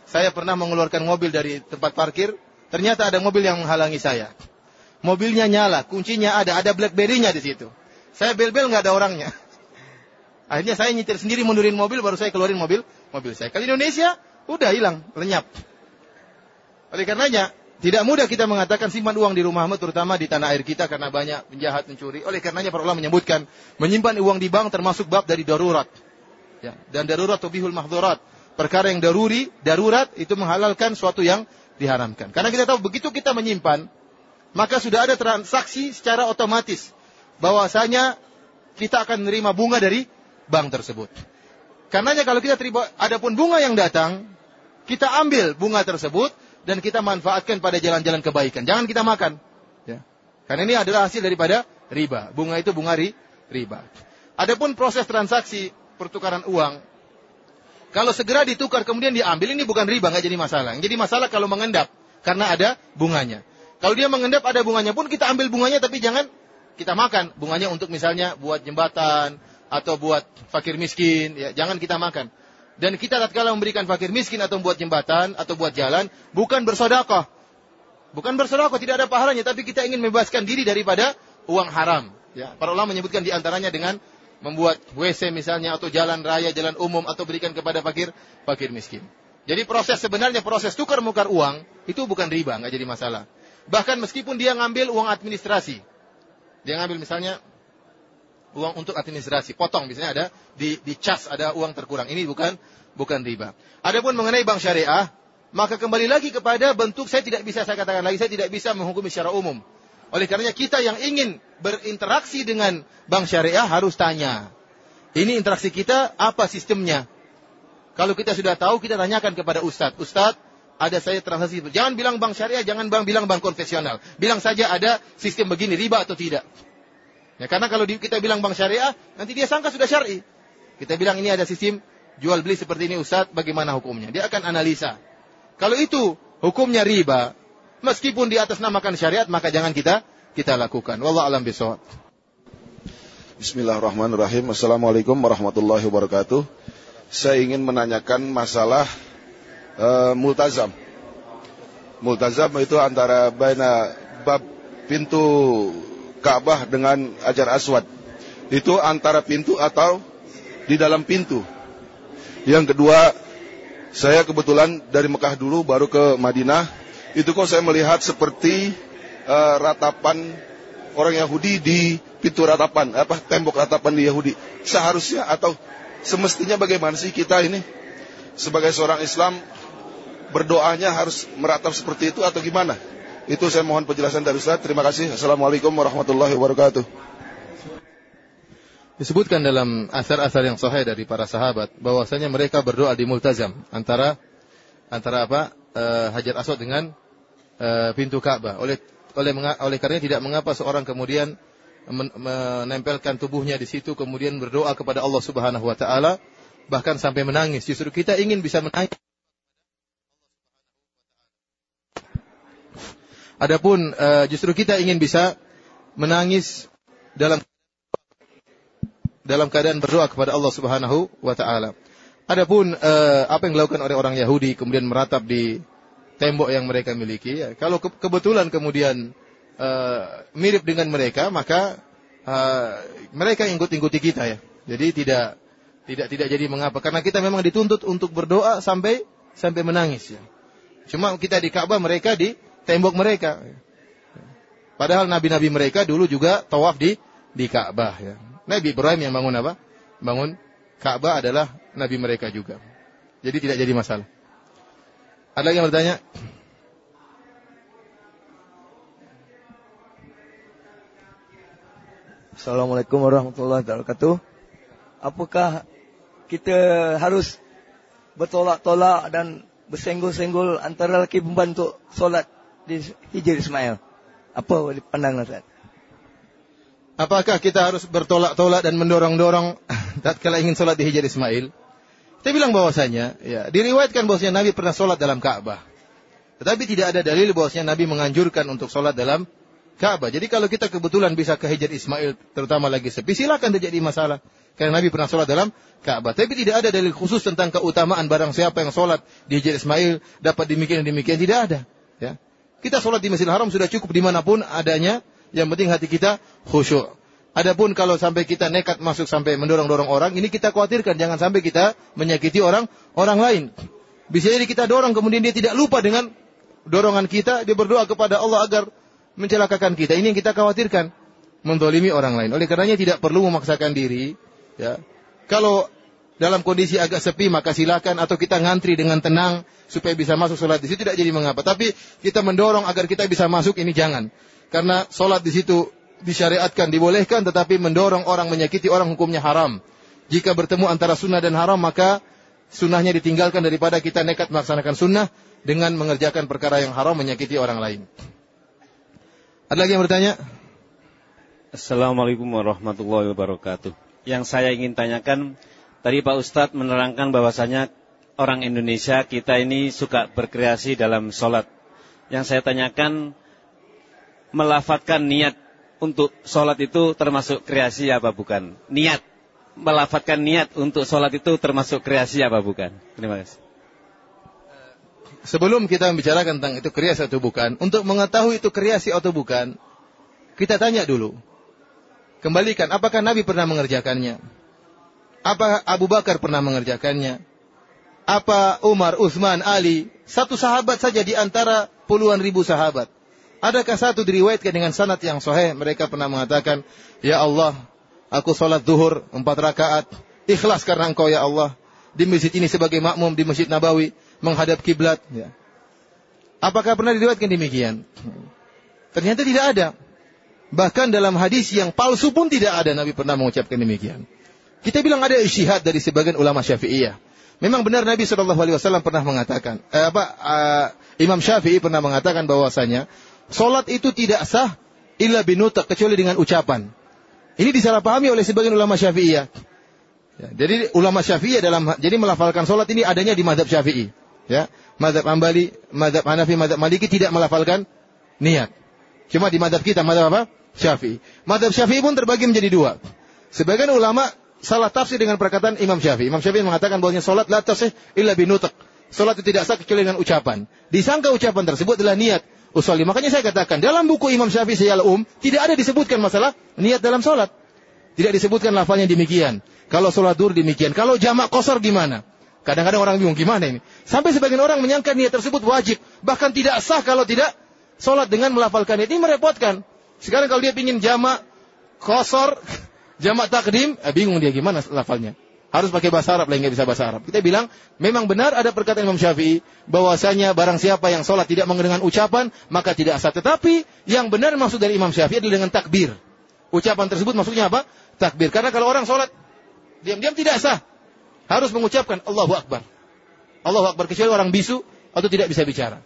Saya pernah mengeluarkan mobil dari tempat parkir, ternyata ada mobil yang menghalangi saya. Mobilnya nyala, kuncinya ada, ada blackberry-nya di situ. Saya bel-bel nggak ada orangnya. Akhirnya saya nyetir sendiri mundurin mobil, baru saya keluarin mobil, mobil saya. Kalau Indonesia, udah hilang, lenyap. Oleh karenanya, tidak mudah kita mengatakan simpan uang di rumahmu terutama di tanah air kita karena banyak penjahat mencuri. Oleh karenanya para ulama menyebutkan menyimpan uang di bank termasuk bab dari darurat. Ya, dan darurat tubihul mahdhurat. Perkara yang daruri, darurat itu menghalalkan suatu yang diharamkan. Karena kita tahu begitu kita menyimpan, maka sudah ada transaksi secara otomatis bahwasanya kita akan menerima bunga dari bank tersebut. Karenanya kalau kita terima adapun bunga yang datang, kita ambil bunga tersebut dan kita manfaatkan pada jalan-jalan kebaikan. Jangan kita makan. Ya. Karena ini adalah hasil daripada riba. Bunga itu bunga ri, riba. Adapun proses transaksi pertukaran uang, kalau segera ditukar kemudian diambil ini bukan riba, nggak jadi masalah. Jadi masalah kalau mengendap karena ada bunganya. Kalau dia mengendap ada bunganya pun kita ambil bunganya tapi jangan kita makan bunganya untuk misalnya buat jembatan atau buat fakir miskin, ya jangan kita makan. Dan kita tatkala memberikan fakir miskin atau buat jembatan atau buat jalan bukan bersedekah. Bukan bersedekah, tidak ada pahalanya tapi kita ingin membebaskan diri daripada uang haram. Ya, para ulama menyebutkan di antaranya dengan membuat WC misalnya atau jalan raya, jalan umum atau berikan kepada fakir fakir miskin. Jadi proses sebenarnya proses tukar mukar uang itu bukan riba, nggak jadi masalah. Bahkan meskipun dia ngambil uang administrasi, dia ngambil misalnya uang untuk administrasi, potong misalnya ada di di cas ada uang terkurang. Ini bukan bukan riba. Adapun mengenai bank syariah, maka kembali lagi kepada bentuk saya tidak bisa saya katakan lagi saya tidak bisa menghukumi secara umum. Oleh karenanya kita yang ingin berinteraksi dengan bank syariah harus tanya. Ini interaksi kita apa sistemnya? Kalau kita sudah tahu kita tanyakan kepada ustadz. Ustadz ada saya transaksi. Jangan bilang bank syariah, jangan bilang bank konvensional. Bilang saja ada sistem begini riba atau tidak. Ya, karena kalau kita bilang bank syariah, nanti dia sangka sudah syari. Kita bilang ini ada sistem jual beli seperti ini Ustadz, bagaimana hukumnya? Dia akan analisa. Kalau itu hukumnya riba, Meskipun di atas namakan syariat, maka jangan kita kita lakukan. Wallah alam bisawab. Bismillahirrahmanirrahim. Assalamualaikum warahmatullahi wabarakatuh. Saya ingin menanyakan masalah uh, multazam. Multazam itu antara baina bab pintu Ka'bah dengan Ajar Aswad. Itu antara pintu atau di dalam pintu. Yang kedua, saya kebetulan dari Mekah dulu baru ke Madinah itu kok saya melihat seperti uh, ratapan orang Yahudi di pintu ratapan, apa tembok ratapan di Yahudi. Seharusnya atau semestinya bagaimana sih kita ini sebagai seorang Islam berdoanya harus meratap seperti itu atau gimana? Itu saya mohon penjelasan dari Ustaz. Terima kasih. Assalamualaikum warahmatullahi wabarakatuh. Disebutkan dalam asar-asar yang sahih dari para sahabat bahwasanya mereka berdoa di multazam antara antara apa? Uh, Hajar Aswad dengan Eh, pintu Ka'bah. Oleh oleh oleh karena tidak mengapa seorang kemudian menempelkan tubuhnya di situ kemudian berdoa kepada Allah Subhanahu wa taala bahkan sampai menangis. Justru kita ingin bisa menangis. Adapun uh, justru kita ingin bisa menangis dalam dalam keadaan berdoa kepada Allah Subhanahu wa taala. Adapun uh, apa yang dilakukan oleh orang Yahudi kemudian meratap di tembok yang mereka miliki. Ya. Kalau ke kebetulan kemudian uh, mirip dengan mereka, maka uh, mereka ikut-ikuti kita ya. Jadi tidak tidak tidak jadi mengapa karena kita memang dituntut untuk berdoa sampai sampai menangis ya. Cuma kita di Ka'bah mereka di tembok mereka. Padahal nabi-nabi mereka dulu juga tawaf di di Ka'bah ya. Nabi Ibrahim yang bangun apa? Bangun Ka'bah adalah nabi mereka juga. Jadi tidak jadi masalah. Ada lagi yang bertanya? Assalamualaikum warahmatullahi wabarakatuh. Apakah kita harus bertolak-tolak dan bersenggol-senggol antara lelaki pembantu solat di Hijir Ismail? Apa pandangan Ustaz? Apakah kita harus bertolak-tolak dan mendorong-dorong tatkala ingin solat di Hijir Ismail? Kita bilang bahwasanya, ya, diriwayatkan bahwasanya Nabi pernah sholat dalam Ka'bah. Tetapi tidak ada dalil bahwasanya Nabi menganjurkan untuk sholat dalam Ka'bah. Jadi kalau kita kebetulan bisa ke Hijr Ismail, terutama lagi sepi, silakan terjadi masalah. Karena Nabi pernah sholat dalam Ka'bah. Tapi tidak ada dalil khusus tentang keutamaan barang siapa yang sholat di Hijr Ismail dapat demikian dan demikian. Tidak ada. Ya. Kita sholat di Masjidil Haram sudah cukup di mana pun adanya. Yang penting hati kita khusyuk. Adapun kalau sampai kita nekat masuk sampai mendorong-dorong orang, ini kita khawatirkan jangan sampai kita menyakiti orang orang lain. Bisa jadi kita dorong kemudian dia tidak lupa dengan dorongan kita, dia berdoa kepada Allah agar mencelakakan kita. Ini yang kita khawatirkan, mendolimi orang lain. Oleh karenanya tidak perlu memaksakan diri. Ya, kalau dalam kondisi agak sepi maka silakan atau kita ngantri dengan tenang supaya bisa masuk sholat di situ tidak jadi mengapa. Tapi kita mendorong agar kita bisa masuk ini jangan. Karena sholat di situ disyariatkan, dibolehkan, tetapi mendorong orang menyakiti orang hukumnya haram. Jika bertemu antara sunnah dan haram maka sunnahnya ditinggalkan daripada kita nekat melaksanakan sunnah dengan mengerjakan perkara yang haram menyakiti orang lain. Ada lagi yang bertanya? Assalamualaikum warahmatullahi wabarakatuh. Yang saya ingin tanyakan, Tadi Pak Ustadz menerangkan bahwasanya orang Indonesia kita ini suka berkreasi dalam sholat. Yang saya tanyakan, melafatkan niat untuk sholat itu termasuk kreasi apa bukan? Niat, melafatkan niat untuk sholat itu termasuk kreasi apa bukan? Terima kasih. Sebelum kita membicarakan tentang itu kreasi atau bukan, untuk mengetahui itu kreasi atau bukan, kita tanya dulu. Kembalikan, apakah Nabi pernah mengerjakannya? Apa Abu Bakar pernah mengerjakannya? Apa Umar, Utsman, Ali? Satu sahabat saja di antara puluhan ribu sahabat. Adakah satu diriwayatkan dengan sanad yang sahih? Mereka pernah mengatakan, Ya Allah, aku sholat zuhur empat rakaat. Ikhlas karena engkau ya Allah. Di masjid ini sebagai makmum di Masjid Nabawi. Menghadap kiblat. Ya. Apakah pernah diriwayatkan demikian? Ternyata tidak ada. Bahkan dalam hadis yang palsu pun tidak ada Nabi pernah mengucapkan demikian. Kita bilang ada isyihad dari sebagian ulama Syafi'iyah. Memang benar Nabi Shallallahu Alaihi Wasallam pernah mengatakan, eh, apa uh, Imam Syafi'i pernah mengatakan bahwasanya solat itu tidak sah illa binutak kecuali dengan ucapan. Ini disalahpahami oleh sebagian ulama Syafi'iyah. Ya, jadi ulama Syafi'iyah dalam jadi melafalkan solat ini adanya di madhab Syafi'i. Ya, madhab Ambali, madhab Hanafi, madhab Maliki tidak melafalkan niat. Cuma di madhab kita, madhab apa? Syafi'i. Madhab Syafi'i pun terbagi menjadi dua. Sebagian ulama salah tafsir dengan perkataan Imam Syafi'i. Imam Syafi'i mengatakan bahwa salat la tasih illa binutak. Salat itu tidak sah kecuali dengan ucapan. Disangka ucapan tersebut adalah niat usolli. Makanya saya katakan dalam buku Imam Syafi'i Siyal Um tidak ada disebutkan masalah niat dalam salat. Tidak disebutkan lafalnya demikian. Kalau salat dur demikian. Kalau jamak kosor gimana? Kadang-kadang orang bingung gimana ini. Sampai sebagian orang menyangka niat tersebut wajib. Bahkan tidak sah kalau tidak salat dengan melafalkan niat. Ini merepotkan. Sekarang kalau dia ingin jamak kosor Jamak takdim, eh, bingung dia gimana lafalnya. Harus pakai bahasa Arab, lain nggak bisa bahasa Arab. Kita bilang, memang benar ada perkataan Imam Syafi'i, bahwasanya barang siapa yang sholat tidak dengan ucapan, maka tidak sah. Tetapi, yang benar maksud dari Imam Syafi'i adalah dengan takbir. Ucapan tersebut maksudnya apa? Takbir. Karena kalau orang sholat, diam-diam tidak sah. Harus mengucapkan Allahu Akbar. Allahu Akbar, kecuali orang bisu, atau tidak bisa bicara.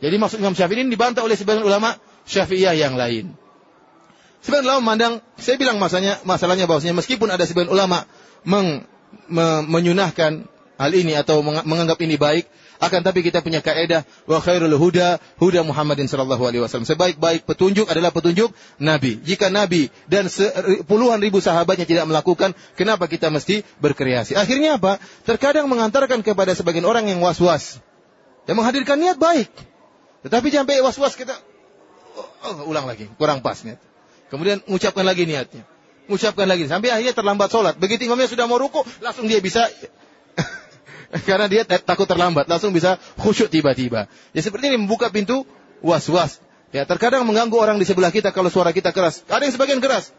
Jadi maksud Imam Syafi'i ini dibantah oleh sebagian ulama Syafi'iyah yang lain. Sebagian ulama memandang, saya bilang masanya, masalahnya bahwasanya meskipun ada sebagian ulama meng, me, menyunahkan hal ini atau menganggap ini baik, akan tapi kita punya kaidah wa khairul huda huda Muhammadin sallallahu alaihi wasallam. Sebaik-baik petunjuk adalah petunjuk Nabi. Jika Nabi dan puluhan ribu sahabatnya tidak melakukan, kenapa kita mesti berkreasi? Akhirnya apa? Terkadang mengantarkan kepada sebagian orang yang was-was. Yang menghadirkan niat baik. Tetapi sampai was-was kita oh, oh, ulang lagi, kurang pas niat. Kemudian mengucapkan lagi niatnya. Mengucapkan lagi. Sampai akhirnya terlambat sholat. Begitu imamnya sudah mau ruku, langsung dia bisa karena dia takut terlambat, langsung bisa khusyuk tiba-tiba. Ya seperti ini membuka pintu was-was. Ya terkadang mengganggu orang di sebelah kita kalau suara kita keras. Ada yang sebagian keras.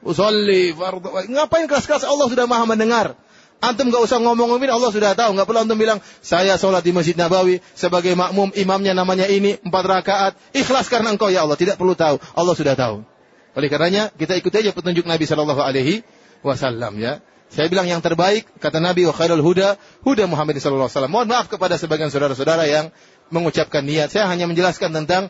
Usolli Ngapain keras-keras? Allah sudah maha mendengar. Antum gak usah ngomong-ngomongin, Allah sudah tahu. Gak perlu antum bilang, saya sholat di Masjid Nabawi sebagai makmum, imamnya namanya ini, empat rakaat. Ikhlas karena engkau ya Allah. Tidak perlu tahu. Allah sudah tahu. Oleh karenanya kita ikuti aja petunjuk Nabi Shallallahu Alaihi Wasallam ya. Saya bilang yang terbaik kata Nabi wa khairul huda huda Muhammad sallallahu alaihi wasallam. Mohon maaf kepada sebagian saudara-saudara yang mengucapkan niat. Saya hanya menjelaskan tentang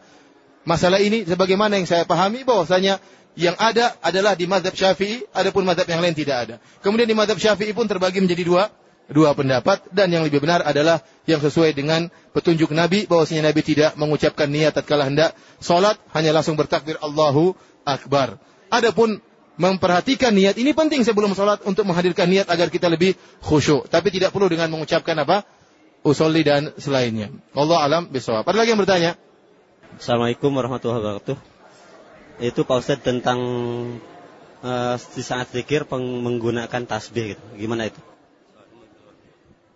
masalah ini sebagaimana yang saya pahami bahwasanya yang ada adalah di mazhab Syafi'i, adapun mazhab yang lain tidak ada. Kemudian di mazhab Syafi'i pun terbagi menjadi dua, dua pendapat dan yang lebih benar adalah yang sesuai dengan petunjuk Nabi bahwasanya Nabi tidak mengucapkan niat tatkala hendak salat, hanya langsung bertakbir Allahu akbar. Adapun memperhatikan niat ini penting sebelum sholat untuk menghadirkan niat agar kita lebih khusyuk. Tapi tidak perlu dengan mengucapkan apa? Usolli dan selainnya. Allah alam bisawab. Ada lagi yang bertanya? Assalamualaikum warahmatullahi wabarakatuh. Itu Pak Ustaz tentang uh, di saat zikir menggunakan tasbih gitu. Gimana itu?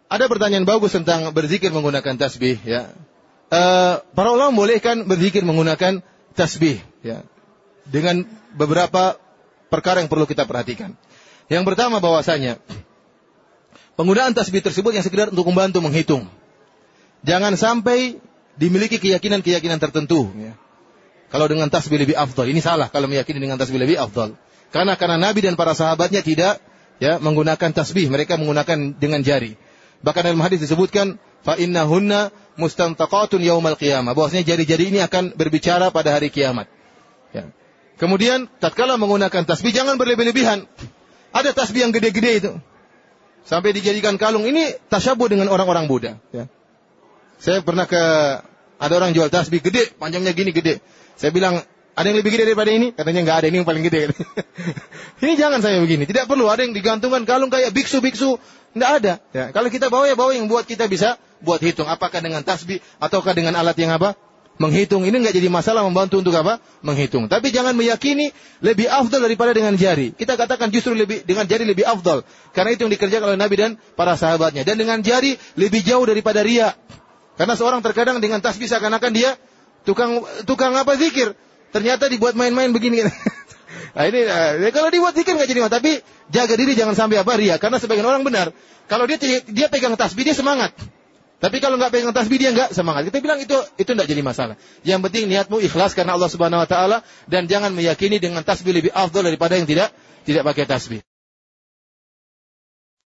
Ada pertanyaan bagus tentang berzikir menggunakan tasbih ya. Uh, para ulama bolehkan berzikir menggunakan tasbih ya dengan beberapa perkara yang perlu kita perhatikan. Yang pertama bahwasanya penggunaan tasbih tersebut yang sekedar untuk membantu menghitung. Jangan sampai dimiliki keyakinan-keyakinan tertentu. Ya. Kalau dengan tasbih lebih afdal, ini salah kalau meyakini dengan tasbih lebih afdal. Karena karena Nabi dan para sahabatnya tidak ya menggunakan tasbih, mereka menggunakan dengan jari. Bahkan dalam hadis disebutkan fa innahunna mustantaqatun yaumal qiyamah. Bahwasanya jari-jari ini akan berbicara pada hari kiamat. Ya. Kemudian tatkala menggunakan tasbih jangan berlebih-lebihan. Ada tasbih yang gede-gede itu. Sampai dijadikan kalung. Ini tasyabuh dengan orang-orang Buddha. Ya. Saya pernah ke ada orang jual tasbih gede, panjangnya gini gede. Saya bilang, ada yang lebih gede daripada ini? Katanya nggak ada, ini yang paling gede. ini jangan saya begini. Tidak perlu ada yang digantungkan kalung kayak biksu-biksu. Tidak ada. Ya. Kalau kita bawa ya bawa yang buat kita bisa buat hitung. Apakah dengan tasbih ataukah dengan alat yang apa? Menghitung. Ini nggak jadi masalah membantu untuk apa? Menghitung. Tapi jangan meyakini lebih afdal daripada dengan jari. Kita katakan justru lebih dengan jari lebih afdal. Karena itu yang dikerjakan oleh Nabi dan para sahabatnya. Dan dengan jari lebih jauh daripada ria. Karena seorang terkadang dengan tasbih seakan-akan dia tukang tukang apa zikir. Ternyata dibuat main-main begini. nah ini nah, kalau dibuat zikir nggak jadi mah. Tapi jaga diri jangan sampai apa ria. Karena sebagian orang benar. Kalau dia dia pegang tasbih dia semangat. Tapi kalau nggak pegang tasbih dia nggak semangat. Kita bilang itu itu nggak jadi masalah. Yang penting niatmu ikhlas karena Allah Subhanahu Wa Taala dan jangan meyakini dengan tasbih lebih afdol daripada yang tidak tidak pakai tasbih.